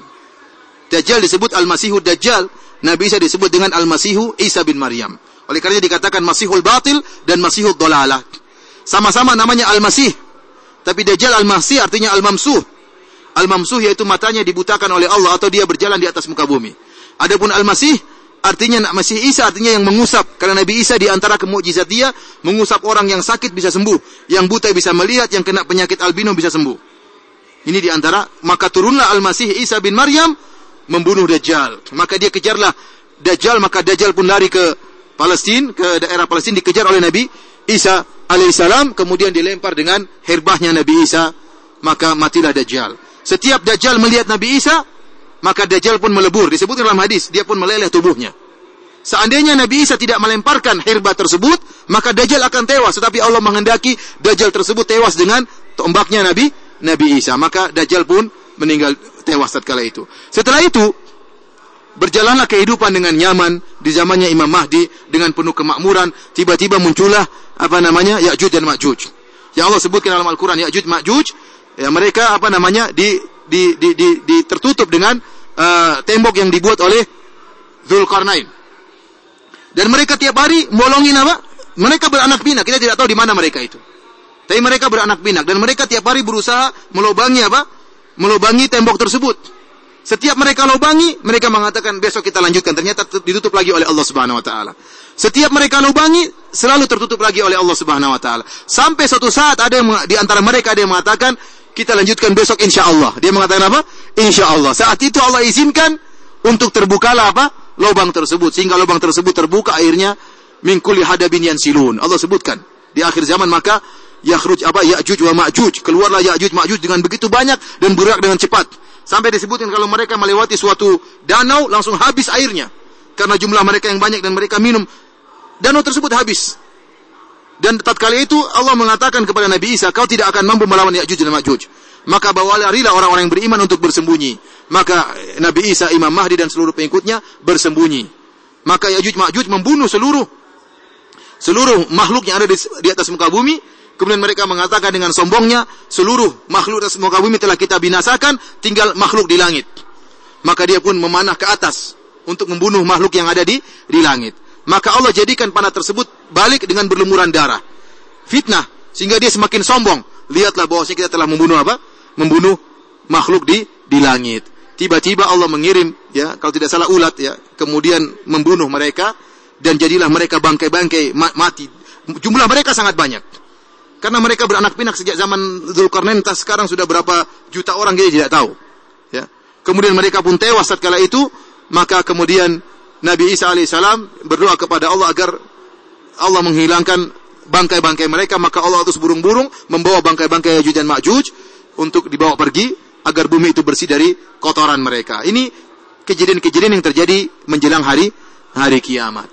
Dajjal disebut Al-Masihu Dajjal, Nabi Isa disebut dengan Al-Masihu Isa bin Maryam. Oleh karena dikatakan Masihul Batil dan Masihul Dolalah. Sama-sama namanya Al-Masih. Tapi Dajjal Al-Masih artinya Al-Mamsuh. Al-Mamsuh yaitu matanya dibutakan oleh Allah atau dia berjalan di atas muka bumi. Adapun Al-Masih artinya Masih Isa artinya yang mengusap karena Nabi Isa di antara kemukjizat dia mengusap orang yang sakit bisa sembuh, yang buta bisa melihat, yang kena penyakit albino bisa sembuh. Ini di antara maka turunlah Al-Masih Isa bin Maryam membunuh Dajjal. Maka dia kejarlah Dajjal, maka Dajjal pun lari ke Palestina, ke daerah Palestina dikejar oleh Nabi Isa alaihissalam, kemudian dilempar dengan herbahnya Nabi Isa, maka matilah Dajjal. Setiap Dajjal melihat Nabi Isa, maka Dajjal pun melebur. Disebut dalam hadis, dia pun meleleh tubuhnya. Seandainya Nabi Isa tidak melemparkan herba tersebut, maka Dajjal akan tewas. Tetapi Allah menghendaki Dajjal tersebut tewas dengan tombaknya Nabi Nabi Isa. Maka Dajjal pun meninggal tewas tatkala itu. Setelah itu, berjalanlah kehidupan dengan nyaman di zamannya Imam Mahdi dengan penuh kemakmuran. Tiba-tiba muncullah apa namanya Ya'juj dan Ma'juj. Yang Allah sebutkan dalam Al-Quran Ya'juj Ma'juj. Ya, mereka apa namanya di di, di, di, di tertutup dengan uh, tembok yang dibuat oleh Zulkarnain. Dan mereka tiap hari molongin apa? Mereka beranak pinak. Kita tidak tahu di mana mereka itu. Tapi mereka beranak pinak dan mereka tiap hari berusaha melubangi apa? Melubangi tembok tersebut. Setiap mereka lubangi, mereka mengatakan besok kita lanjutkan. Ternyata ditutup lagi oleh Allah Subhanahu wa taala. Setiap mereka lubangi, selalu tertutup lagi oleh Allah Subhanahu wa taala. Sampai suatu saat ada yang di antara mereka ada yang mengatakan, kita lanjutkan besok insya Allah. Dia mengatakan apa? Insya Allah. Saat itu Allah izinkan untuk terbukalah apa? Lubang tersebut. Sehingga lubang tersebut terbuka akhirnya mingkuli hadabin silun. Allah sebutkan. Di akhir zaman maka yakhruj apa Ya'juj wa Ma'juj. Keluarlah Ya'juj Ma'juj dengan begitu banyak dan bergerak dengan cepat. Sampai disebutkan kalau mereka melewati suatu danau langsung habis airnya. Karena jumlah mereka yang banyak dan mereka minum. Danau tersebut habis. Dan tatkala itu Allah mengatakan kepada Nabi Isa, kau tidak akan mampu melawan Ya'juj dan Ma'juj. Maka bawalah larilah orang-orang yang beriman untuk bersembunyi. Maka Nabi Isa, Imam Mahdi dan seluruh pengikutnya bersembunyi. Maka Ya'juj Ma'juj membunuh seluruh seluruh makhluk yang ada di, di atas muka bumi. Kemudian mereka mengatakan dengan sombongnya, seluruh makhluk di atas muka bumi telah kita binasakan, tinggal makhluk di langit. Maka dia pun memanah ke atas untuk membunuh makhluk yang ada di di langit. Maka Allah jadikan panah tersebut balik dengan berlumuran darah. Fitnah. Sehingga dia semakin sombong. Lihatlah bahwasanya kita telah membunuh apa? Membunuh makhluk di di langit. Tiba-tiba Allah mengirim, ya, kalau tidak salah ulat, ya, kemudian membunuh mereka dan jadilah mereka bangkai-bangkai mati. Jumlah mereka sangat banyak. Karena mereka beranak pinak sejak zaman Zulkarnain, sekarang sudah berapa juta orang kita tidak tahu. Ya. Kemudian mereka pun tewas setelah itu, maka kemudian Nabi Isa alaihissalam berdoa kepada Allah agar Allah menghilangkan bangkai-bangkai mereka, maka Allah utus burung-burung membawa bangkai-bangkai Yajuj dan Ma'juj untuk dibawa pergi agar bumi itu bersih dari kotoran mereka. Ini kejadian-kejadian yang terjadi menjelang hari hari kiamat.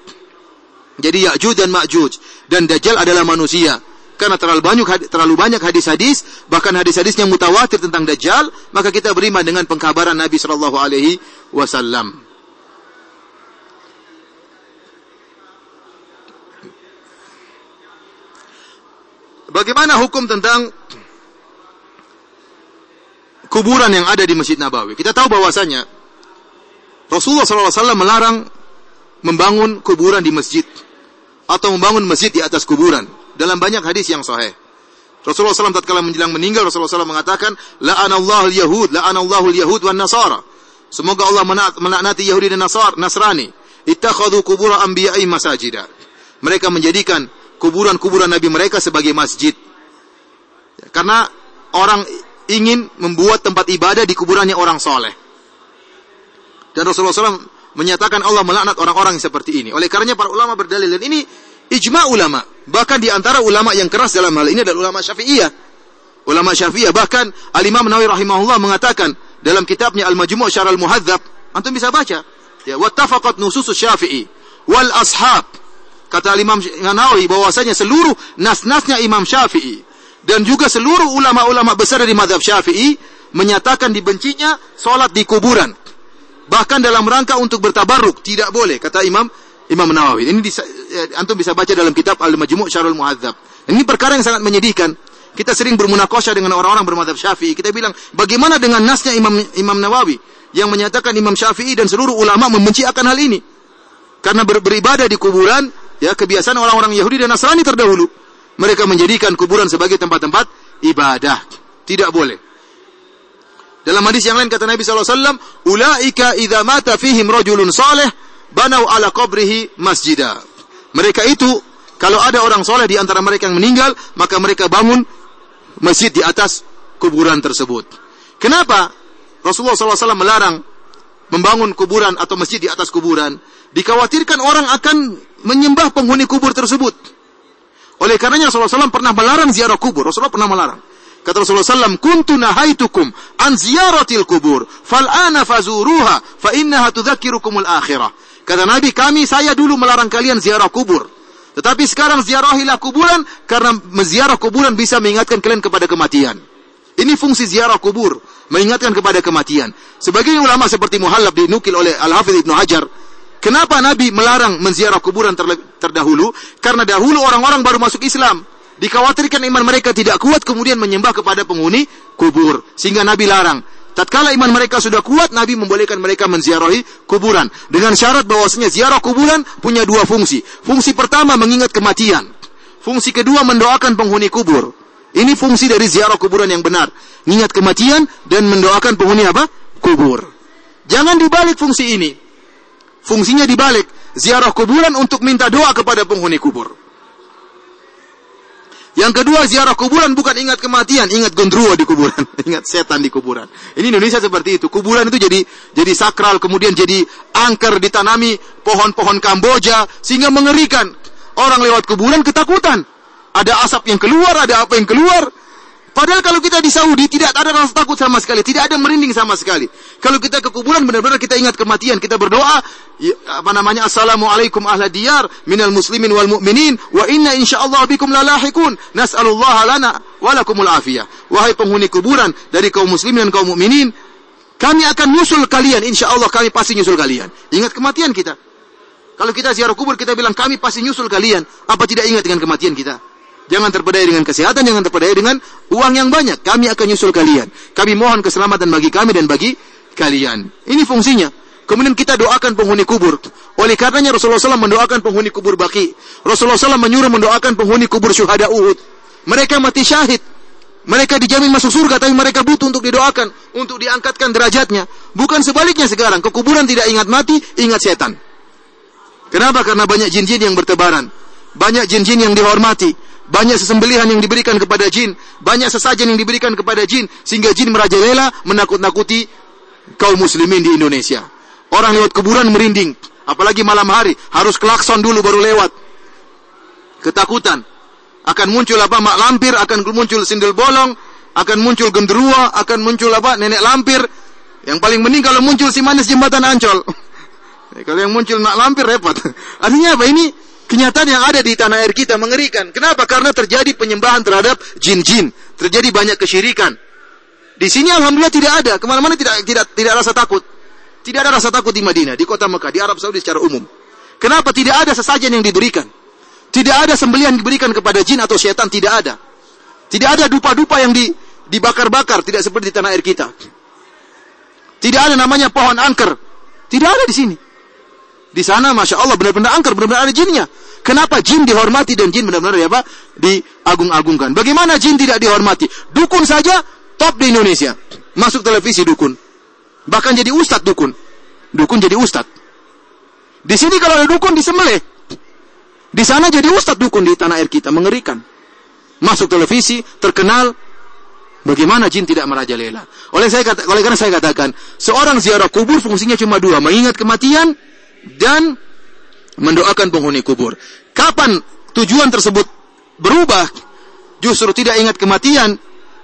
Jadi Ya'juj dan Ma'juj dan Dajjal adalah manusia. Karena terlalu banyak terlalu banyak hadis-hadis, bahkan hadis-hadis yang mutawatir tentang Dajjal, maka kita beriman dengan pengkabaran Nabi wasallam. Bagaimana hukum tentang kuburan yang ada di Masjid Nabawi? Kita tahu bahwasanya Rasulullah SAW melarang membangun kuburan di masjid atau membangun masjid di atas kuburan dalam banyak hadis yang sahih. Rasulullah SAW tatkala menjelang meninggal Rasulullah SAW mengatakan la'anallahu al-yahud la'anallahu al-yahud wan nasara. Semoga Allah melaknati Yahudi dan Nasar, Nasrani. Ittakhadhu kubur anbiya'i masajida. Mereka menjadikan kuburan-kuburan nabi mereka sebagai masjid. Karena orang ingin membuat tempat ibadah di kuburannya orang soleh. Dan Rasulullah SAW menyatakan Allah melaknat orang-orang seperti ini. Oleh karenanya para ulama berdalil dan ini ijma ulama. Bahkan di antara ulama yang keras dalam hal ini adalah ulama Syafi'iyah. Ulama Syafi'iyah bahkan Al-Imam Nawawi rahimahullah mengatakan dalam kitabnya Al-Majmu' Syarah Al-Muhadzab, antum bisa baca. Ya, wattafaqat nusus Syafi'i wal ashab. Kata Imam Nawawi bahwasanya seluruh nas-nasnya Imam Syafi'i dan juga seluruh ulama-ulama besar dari mazhab Syafi'i menyatakan dibencinya salat di kuburan. Bahkan dalam rangka untuk bertabaruk tidak boleh kata Imam Imam Nawawi. Ini bisa, eh, antum bisa baca dalam kitab Al-Majmu' Syarul Muhadzab. Ini perkara yang sangat menyedihkan. Kita sering bermunakosha dengan orang-orang bermadhab Syafi'i. Kita bilang, bagaimana dengan nasnya Imam Imam Nawawi yang menyatakan Imam Syafi'i dan seluruh ulama membenci akan hal ini? Karena ber, beribadah di kuburan, ya kebiasaan orang-orang Yahudi dan Nasrani terdahulu. Mereka menjadikan kuburan sebagai tempat-tempat ibadah. Tidak boleh. Dalam hadis yang lain kata Nabi SAW, Ulaika idha mata fihim rajulun saleh, banau ala qabrihi masjidah. Mereka itu kalau ada orang soleh di antara mereka yang meninggal, maka mereka bangun masjid di atas kuburan tersebut. Kenapa Rasulullah SAW melarang membangun kuburan atau masjid di atas kuburan? Dikhawatirkan orang akan menyembah penghuni kubur tersebut. Oleh karenanya Rasulullah SAW pernah melarang ziarah kubur. Rasulullah pernah melarang. Kata Rasulullah SAW, Kuntu nahaitukum an ziyaratil kubur, fal'ana fazuruha, fa innaha tudhakirukumul akhirah. Kata Nabi, kami saya dulu melarang kalian ziarah kubur. Tetapi sekarang ziarahilah kuburan karena menziarah kuburan bisa mengingatkan kalian kepada kematian. Ini fungsi ziarah kubur, mengingatkan kepada kematian. Sebagian ulama seperti Muhallab dinukil oleh Al-Hafidh Ibnu Hajar, kenapa Nabi melarang menziarah kuburan terdahulu? Karena dahulu orang-orang baru masuk Islam. Dikhawatirkan iman mereka tidak kuat kemudian menyembah kepada penghuni kubur. Sehingga Nabi larang. Tatkala iman mereka sudah kuat, Nabi membolehkan mereka menziarahi kuburan. Dengan syarat bahwasanya ziarah kuburan punya dua fungsi. Fungsi pertama mengingat kematian. Fungsi kedua mendoakan penghuni kubur. Ini fungsi dari ziarah kuburan yang benar. Mengingat kematian dan mendoakan penghuni apa? Kubur. Jangan dibalik fungsi ini. Fungsinya dibalik. Ziarah kuburan untuk minta doa kepada penghuni kubur. Yang kedua ziarah kuburan bukan ingat kematian, ingat gondruwo di kuburan, (laughs) ingat setan di kuburan. Ini Indonesia seperti itu. Kuburan itu jadi jadi sakral, kemudian jadi angker ditanami pohon-pohon Kamboja sehingga mengerikan. Orang lewat kuburan ketakutan. Ada asap yang keluar, ada apa yang keluar. Padahal kalau kita di Saudi tidak ada rasa takut sama sekali, tidak ada merinding sama sekali. Kalau kita ke kuburan benar-benar kita ingat kematian, kita berdoa ya, apa namanya assalamualaikum ahla diyar minal muslimin wal mu'minin wa inna insyaallah bikum lalahikun nas'alullaha lana wa lakumul afiyah. Wahai penghuni kuburan dari kaum muslimin dan kaum mukminin, kami akan nyusul kalian, insyaallah kami pasti nyusul kalian. Ingat kematian kita. Kalau kita ziarah kubur kita bilang kami pasti nyusul kalian, apa tidak ingat dengan kematian kita? Jangan terpedaya dengan kesehatan, jangan terpedaya dengan uang yang banyak. Kami akan nyusul kalian. Kami mohon keselamatan bagi kami dan bagi kalian. Ini fungsinya. Kemudian kita doakan penghuni kubur. Oleh karenanya Rasulullah SAW mendoakan penghuni kubur baki. Rasulullah SAW menyuruh mendoakan penghuni kubur syuhada Uhud. Mereka mati syahid. Mereka dijamin masuk surga, tapi mereka butuh untuk didoakan, untuk diangkatkan derajatnya. Bukan sebaliknya sekarang, ke kuburan tidak ingat mati, ingat setan. Kenapa? Karena banyak jin-jin yang bertebaran. Banyak jin-jin yang dihormati. Banyak sesembelihan yang diberikan kepada jin, banyak sesajen yang diberikan kepada jin sehingga jin merajalela menakut-nakuti kaum muslimin di Indonesia. Orang lewat kuburan merinding, apalagi malam hari harus klakson dulu baru lewat. Ketakutan. Akan muncul apa mak lampir, akan muncul sindel bolong, akan muncul genderuwo, akan muncul apa nenek lampir. Yang paling mending kalau muncul si manis jembatan Ancol. (laughs) kalau yang muncul nak lampir repot. (laughs) Artinya apa ini? Kenyataan yang ada di tanah air kita mengerikan. Kenapa? Karena terjadi penyembahan terhadap jin-jin. Terjadi banyak kesyirikan. Di sini alhamdulillah tidak ada. Ke mana-mana tidak tidak tidak rasa takut. Tidak ada rasa takut di Madinah, di kota Mekah, di Arab Saudi secara umum. Kenapa tidak ada sesajen yang diberikan? Tidak ada sembelihan yang diberikan kepada jin atau syaitan, tidak ada. Tidak ada dupa-dupa yang di, dibakar-bakar, tidak seperti di tanah air kita. Tidak ada namanya pohon angker. Tidak ada di sini. Di sana Masya Allah benar-benar angker, benar-benar ada jinnya. Kenapa jin dihormati dan jin benar-benar ya Pak diagung-agungkan? Bagaimana jin tidak dihormati? Dukun saja top di Indonesia. Masuk televisi dukun. Bahkan jadi ustad dukun. Dukun jadi ustad. Di sini kalau ada dukun disembelih. Di sana jadi ustad dukun di tanah air kita. Mengerikan. Masuk televisi, terkenal. Bagaimana jin tidak merajalela? Oleh saya kata, oleh karena saya katakan, seorang ziarah kubur fungsinya cuma dua, mengingat kematian dan mendoakan penghuni kubur. Kapan tujuan tersebut berubah? Justru tidak ingat kematian,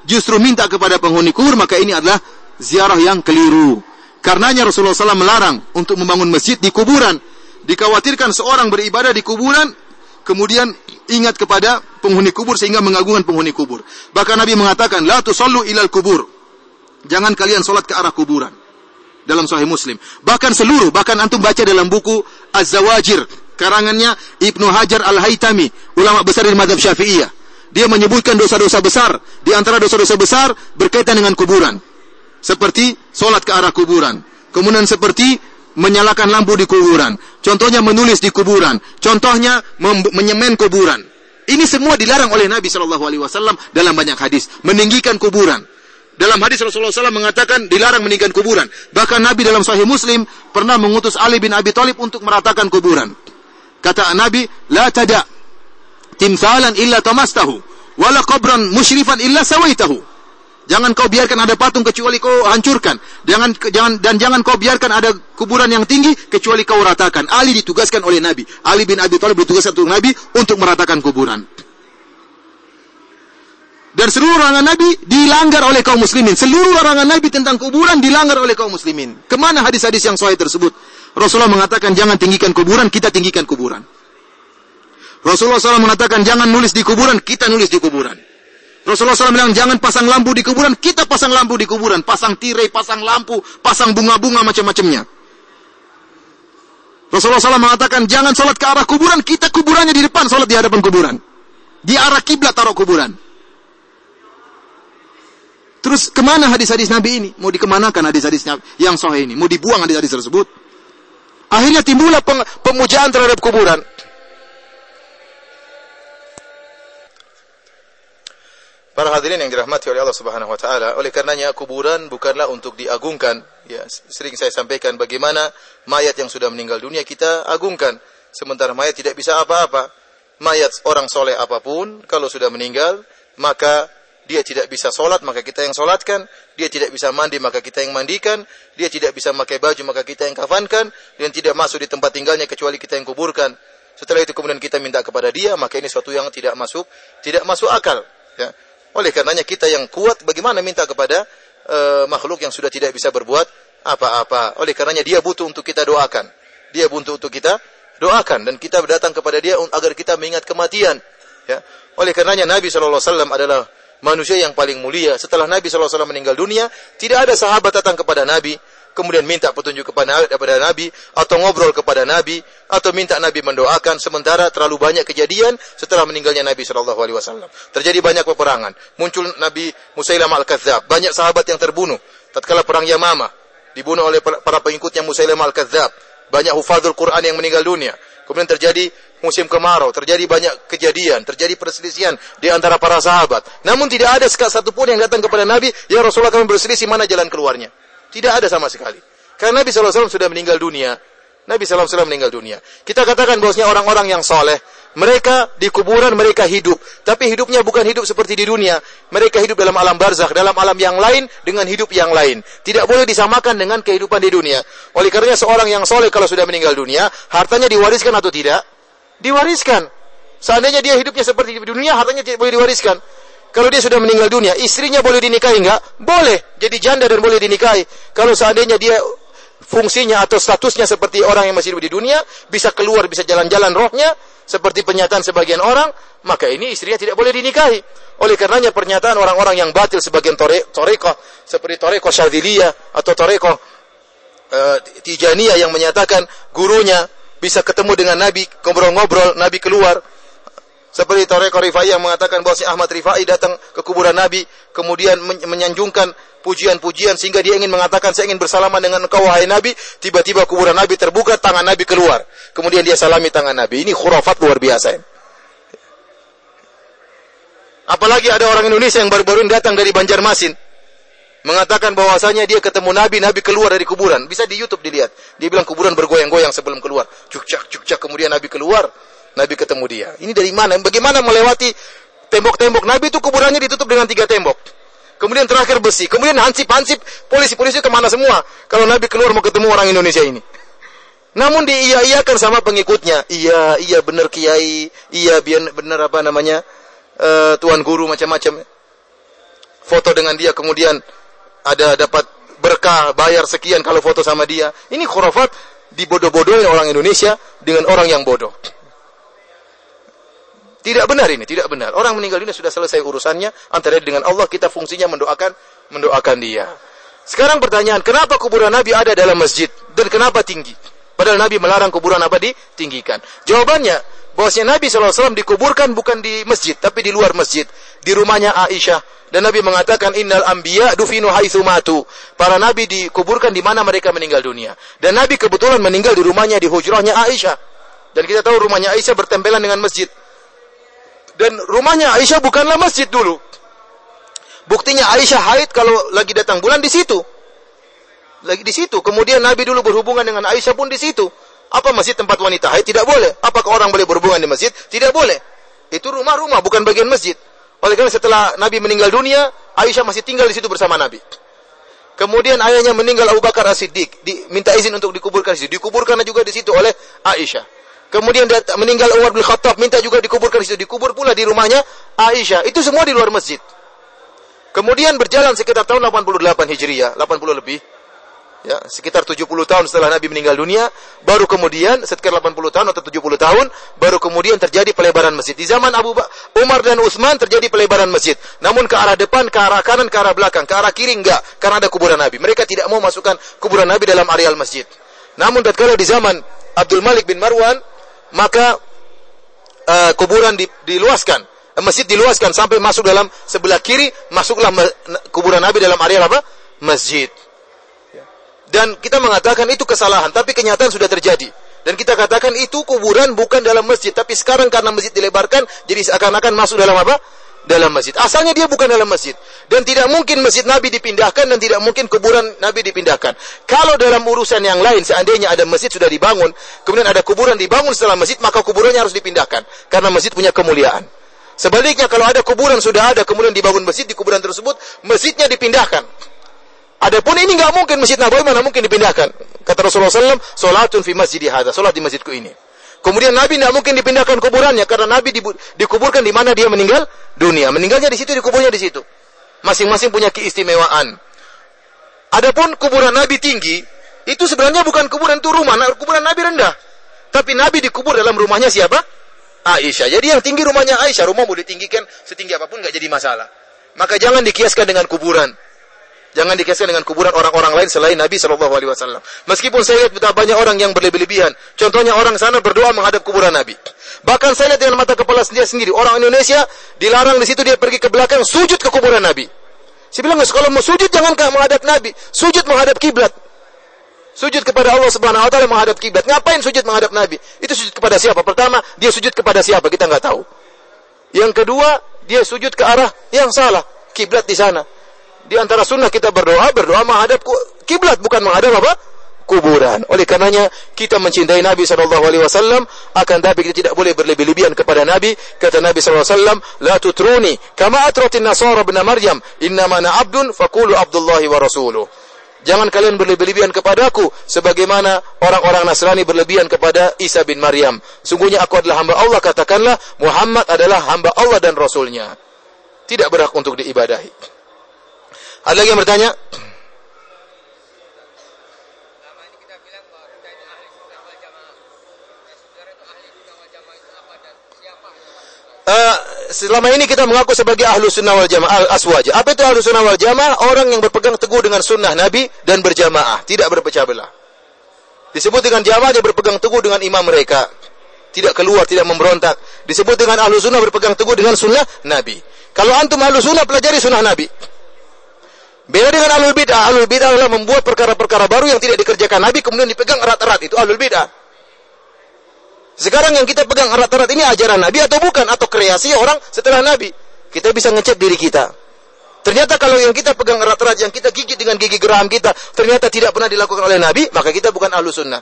justru minta kepada penghuni kubur, maka ini adalah ziarah yang keliru. Karenanya Rasulullah SAW melarang untuk membangun masjid di kuburan. Dikhawatirkan seorang beribadah di kuburan, kemudian ingat kepada penghuni kubur sehingga mengagungkan penghuni kubur. Bahkan Nabi mengatakan, La tusallu ilal kubur. Jangan kalian sholat ke arah kuburan. Dalam Sahih Muslim. Bahkan seluruh, bahkan antum baca dalam buku Az-Zawajir. Karangannya Ibnu Hajar Al-Haytami. Ulama besar di madhab syafi'iyah. Dia menyebutkan dosa-dosa besar. Di antara dosa-dosa besar berkaitan dengan kuburan seperti solat ke arah kuburan. Kemudian seperti menyalakan lampu di kuburan. Contohnya menulis di kuburan. Contohnya menyemen kuburan. Ini semua dilarang oleh Nabi Shallallahu Alaihi Wasallam dalam banyak hadis. Meninggikan kuburan. Dalam hadis Rasulullah SAW mengatakan dilarang meninggikan kuburan. Bahkan Nabi dalam Sahih Muslim pernah mengutus Ali bin Abi Thalib untuk meratakan kuburan. Kata Nabi, la tada timsalan illa tamastahu, wala qabran musyrifan illa sawaitahu. Jangan kau biarkan ada patung kecuali kau hancurkan. Jangan jangan dan jangan kau biarkan ada kuburan yang tinggi kecuali kau ratakan. Ali ditugaskan oleh Nabi. Ali bin Abi Thalib ditugaskan oleh Nabi untuk meratakan kuburan. Dan seluruh larangan Nabi dilanggar oleh kaum muslimin. Seluruh larangan Nabi tentang kuburan dilanggar oleh kaum muslimin. Ke mana hadis-hadis yang sahih tersebut? Rasulullah mengatakan jangan tinggikan kuburan, kita tinggikan kuburan. Rasulullah SAW mengatakan jangan nulis di kuburan, kita nulis di kuburan. Rasulullah SAW bilang jangan pasang lampu di kuburan, kita pasang lampu di kuburan, pasang tirai, pasang lampu, pasang bunga-bunga macam-macamnya. Rasulullah SAW mengatakan jangan sholat ke arah kuburan, kita kuburannya di depan, sholat di hadapan kuburan. Di arah kiblat taruh kuburan. Terus ke mana hadis-hadis Nabi ini? Mau dikemanakan hadis-hadisnya yang sahih ini? Mau dibuang hadis-hadis tersebut? Akhirnya timbullah pemujaan terhadap kuburan. Para hadirin yang dirahmati oleh Allah Subhanahu wa taala, oleh karenanya kuburan bukanlah untuk diagungkan. Ya, sering saya sampaikan bagaimana mayat yang sudah meninggal dunia kita agungkan, sementara mayat tidak bisa apa-apa. Mayat orang soleh apa pun kalau sudah meninggal, maka dia tidak bisa solat, maka kita yang solatkan. Dia tidak bisa mandi, maka kita yang mandikan. Dia tidak bisa memakai baju, maka kita yang kafankan. Dan tidak masuk di tempat tinggalnya, kecuali kita yang kuburkan. Setelah itu kemudian kita minta kepada dia, maka ini suatu yang tidak masuk, tidak masuk akal. Ya. Oleh karenanya kita yang kuat bagaimana minta kepada uh, makhluk yang sudah tidak bisa berbuat apa-apa. Oleh karenanya dia butuh untuk kita doakan. Dia butuh untuk kita doakan dan kita datang kepada dia agar kita mengingat kematian. Ya. Oleh karenanya Nabi SAW adalah manusia yang paling mulia. Setelah Nabi SAW meninggal dunia, tidak ada sahabat datang kepada Nabi kemudian minta petunjuk kepada Nabi atau ngobrol kepada Nabi atau minta Nabi mendoakan sementara terlalu banyak kejadian setelah meninggalnya Nabi wasallam. Terjadi banyak peperangan, muncul Nabi Musailam al-Kadzab, banyak sahabat yang terbunuh tatkala perang Yamamah, dibunuh oleh para pengikutnya Musailam al-Kadzab. Banyak hufadzul Quran yang meninggal dunia. Kemudian terjadi musim kemarau, terjadi banyak kejadian, terjadi perselisihan di antara para sahabat. Namun tidak ada satu pun yang datang kepada Nabi, ya Rasulullah kami berselisih mana jalan keluarnya. Tidak ada sama sekali. Karena Nabi SAW sudah meninggal dunia. Nabi SAW meninggal dunia. Kita katakan bahwasanya orang-orang yang soleh, mereka di kuburan mereka hidup, tapi hidupnya bukan hidup seperti di dunia. Mereka hidup dalam alam barzakh, dalam alam yang lain dengan hidup yang lain. Tidak boleh disamakan dengan kehidupan di dunia. Oleh karenanya seorang yang soleh kalau sudah meninggal dunia, hartanya diwariskan atau tidak? Diwariskan. Seandainya dia hidupnya seperti di dunia, hartanya tidak boleh diwariskan. Kalau dia sudah meninggal dunia, istrinya boleh dinikahi enggak? Boleh. Jadi janda dan boleh dinikahi. Kalau seandainya dia fungsinya atau statusnya seperti orang yang masih hidup di dunia, bisa keluar, bisa jalan-jalan rohnya, seperti pernyataan sebagian orang, maka ini istrinya tidak boleh dinikahi. Oleh karenanya pernyataan orang-orang yang batil sebagian tore, toreko, seperti toreko syadiliyah atau toreko uh, tijaniyah yang menyatakan gurunya bisa ketemu dengan Nabi, ngobrol-ngobrol, Nabi keluar. Seperti Toreko Rifai yang mengatakan bahwa si Ahmad Rifai datang ke kuburan Nabi, kemudian menyanjungkan pujian-pujian sehingga dia ingin mengatakan saya ingin bersalaman dengan engkau wahai Nabi, tiba-tiba kuburan Nabi terbuka, tangan Nabi keluar. Kemudian dia salami tangan Nabi. Ini khurafat luar biasa. Apalagi ada orang Indonesia yang baru-baru datang dari Banjarmasin mengatakan bahwasanya dia ketemu Nabi, Nabi keluar dari kuburan. Bisa di YouTube dilihat. Dia bilang kuburan bergoyang-goyang sebelum keluar. Cukcak, cukcak, kemudian Nabi keluar, Nabi ketemu dia. Ini dari mana? Bagaimana melewati tembok-tembok? Nabi itu kuburannya ditutup dengan tiga tembok. Kemudian terakhir besi. Kemudian hansip-hansip, polisi-polisi ke mana semua. Kalau Nabi keluar mau ketemu orang Indonesia ini. Namun diiya-iyakan sama pengikutnya. Iya, iya benar kiai. Iya benar apa namanya? Uh, tuan guru macam-macam. Foto dengan dia kemudian ada dapat berkah, bayar sekian kalau foto sama dia. Ini khurafat dibodoh-bodohin orang Indonesia dengan orang yang bodoh. Tidak benar ini, tidak benar. Orang meninggal dunia sudah selesai urusannya antara dengan Allah kita fungsinya mendoakan mendoakan dia. Sekarang pertanyaan, kenapa kuburan Nabi ada dalam masjid dan kenapa tinggi? Padahal Nabi melarang kuburan apa ditinggikan. Jawabannya, bahwasanya Nabi SAW dikuburkan bukan di masjid, tapi di luar masjid. Di rumahnya Aisyah dan Nabi mengatakan innal anbiya dufinu haitsu matu. Para nabi dikuburkan di mana mereka meninggal dunia. Dan Nabi kebetulan meninggal di rumahnya di hujrahnya Aisyah. Dan kita tahu rumahnya Aisyah bertempelan dengan masjid. Dan rumahnya Aisyah bukanlah masjid dulu. Buktinya Aisyah haid kalau lagi datang bulan di situ. Lagi di situ. Kemudian Nabi dulu berhubungan dengan Aisyah pun di situ. Apa masjid tempat wanita haid? Tidak boleh. Apakah orang boleh berhubungan di masjid? Tidak boleh. Itu rumah-rumah, bukan bagian masjid. Oleh karena setelah Nabi meninggal dunia, Aisyah masih tinggal di situ bersama Nabi. Kemudian ayahnya meninggal Abu Bakar As-Siddiq, minta izin untuk dikuburkan di situ. Dikuburkan juga di situ oleh Aisyah. Kemudian dia meninggal Umar bin Khattab, minta juga dikuburkan di situ. Dikubur pula di rumahnya Aisyah. Itu semua di luar masjid. Kemudian berjalan sekitar tahun 88 Hijriah, 80 lebih ya, sekitar 70 tahun setelah Nabi meninggal dunia, baru kemudian sekitar 80 tahun atau 70 tahun, baru kemudian terjadi pelebaran masjid. Di zaman Abu ba Umar dan Utsman terjadi pelebaran masjid. Namun ke arah depan, ke arah kanan, ke arah belakang, ke arah kiri enggak, karena ada kuburan Nabi. Mereka tidak mau masukkan kuburan Nabi dalam areal masjid. Namun tatkala di zaman Abdul Malik bin Marwan, maka uh, kuburan di, diluaskan. Masjid diluaskan sampai masuk dalam sebelah kiri, masuklah kuburan Nabi dalam areal apa? Masjid. Dan kita mengatakan itu kesalahan, tapi kenyataan sudah terjadi. Dan kita katakan itu kuburan bukan dalam masjid, tapi sekarang karena masjid dilebarkan, jadi seakan-akan masuk dalam apa? Dalam masjid. Asalnya dia bukan dalam masjid. Dan tidak mungkin masjid Nabi dipindahkan dan tidak mungkin kuburan Nabi dipindahkan. Kalau dalam urusan yang lain, seandainya ada masjid sudah dibangun, kemudian ada kuburan dibangun setelah masjid, maka kuburannya harus dipindahkan. Karena masjid punya kemuliaan. Sebaliknya kalau ada kuburan sudah ada, kemudian dibangun masjid di kuburan tersebut, masjidnya dipindahkan. Adapun ini nggak mungkin masjid Nabawi mana mungkin dipindahkan. Kata Rasulullah SAW, solatun fi masjid hada, solat di masjidku ini. Kemudian Nabi tidak mungkin dipindahkan kuburannya karena Nabi dikuburkan di mana dia meninggal dunia. Meninggalnya di situ, dikuburnya di situ. Masing-masing punya keistimewaan. Adapun kuburan Nabi tinggi, itu sebenarnya bukan kuburan itu rumah, nah, kuburan Nabi rendah. Tapi Nabi dikubur dalam rumahnya siapa? Aisyah. Jadi yang tinggi rumahnya Aisyah, rumah boleh tinggikan setinggi apa pun nggak jadi masalah. Maka jangan dikiaskan dengan kuburan. Jangan dikaitkan dengan kuburan orang-orang lain selain Nabi Shallallahu Alaihi Wasallam. Meskipun saya lihat banyak orang yang berlebihan. Contohnya orang sana berdoa menghadap kuburan Nabi. Bahkan saya lihat dengan mata kepala sendiri sendiri. Orang Indonesia dilarang di situ dia pergi ke belakang sujud ke kuburan Nabi. Saya bilang kalau mau sujud jangan menghadap Nabi, sujud menghadap kiblat. Sujud kepada Allah Subhanahu wa taala menghadap kiblat. Ngapain sujud menghadap Nabi? Itu sujud kepada siapa? Pertama, dia sujud kepada siapa? Kita nggak tahu. Yang kedua, dia sujud ke arah yang salah, kiblat di sana. Di antara sunnah kita berdoa, berdoa menghadap kiblat bukan menghadap apa? kuburan. Oleh karenanya kita mencintai Nabi sallallahu alaihi wasallam akan tapi kita tidak boleh berlebih-lebihan kepada Nabi. Kata Nabi sallallahu alaihi wasallam, "La tutruni kama atratin nasara ibn Maryam, innama ana abdun faqulu Abdullahi wa rasuluh." Jangan kalian berlebih-lebihan kepadaku sebagaimana orang-orang Nasrani berlebihan kepada Isa bin Maryam. Sungguhnya aku adalah hamba Allah, katakanlah Muhammad adalah hamba Allah dan Rasulnya. Tidak berhak untuk diibadahi. Ada lagi yang bertanya? Uh, selama ini kita mengaku sebagai ahlu sunnah wal jamaah aswaj. Apa itu ahlu sunnah wal jamaah? Orang yang berpegang teguh dengan sunnah Nabi dan berjamaah, tidak berpecah belah. Disebut dengan jamaah yang berpegang teguh dengan imam mereka, tidak keluar, tidak memberontak. Disebut dengan ahlu sunnah berpegang teguh dengan sunnah Nabi. Kalau antum ahlu sunnah pelajari sunnah Nabi. Beda dengan ahlul bid'ah. Ahlul bid'ah adalah membuat perkara-perkara baru yang tidak dikerjakan Nabi kemudian dipegang erat-erat. Itu ahlul bid'ah. Sekarang yang kita pegang erat-erat ini ajaran Nabi atau bukan? Atau kreasi orang setelah Nabi? Kita bisa ngecek diri kita. Ternyata kalau yang kita pegang erat-erat, yang kita gigit dengan gigi geram kita, ternyata tidak pernah dilakukan oleh Nabi, maka kita bukan ahlu sunnah.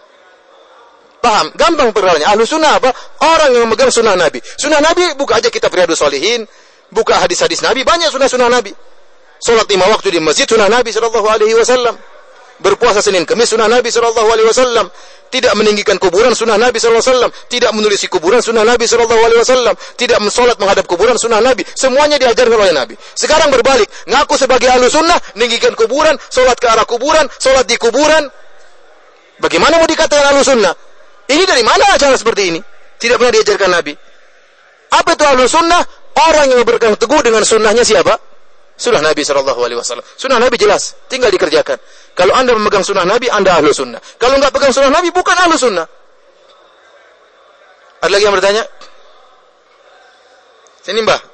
Paham? Gampang perkaranya. Ahlu sunnah apa? Orang yang memegang sunnah Nabi. Sunnah Nabi, buka aja kita Riyadus Solihin, buka hadis-hadis Nabi, banyak sunnah-sunnah Nabi. Salat lima waktu di masjid sunnah Nabi sallallahu alaihi wasallam. Berpuasa Senin Kamis sunnah Nabi sallallahu alaihi wasallam. Tidak meninggikan kuburan sunnah Nabi sallallahu alaihi wasallam. Tidak menulisi kuburan sunnah Nabi sallallahu alaihi wasallam. Tidak mensolat menghadap kuburan sunnah Nabi. Semuanya diajarkan oleh Nabi. Sekarang berbalik, ngaku sebagai ahlu sunnah, meninggikan kuburan, solat ke arah kuburan, solat di kuburan. Bagaimana mau dikatakan ahlu sunnah? Ini dari mana acara seperti ini? Tidak pernah diajarkan Nabi. Apa itu ahlu sunnah? Orang yang berpegang teguh dengan sunnahnya siapa? Sunnah Nabi Shallallahu Alaihi Wasallam. Sunnah Nabi jelas, tinggal dikerjakan. Kalau anda memegang sunnah Nabi, anda ahlu sunnah. Kalau nggak pegang sunnah Nabi, bukan ahlu sunnah. Ada lagi yang bertanya? Sini mbah.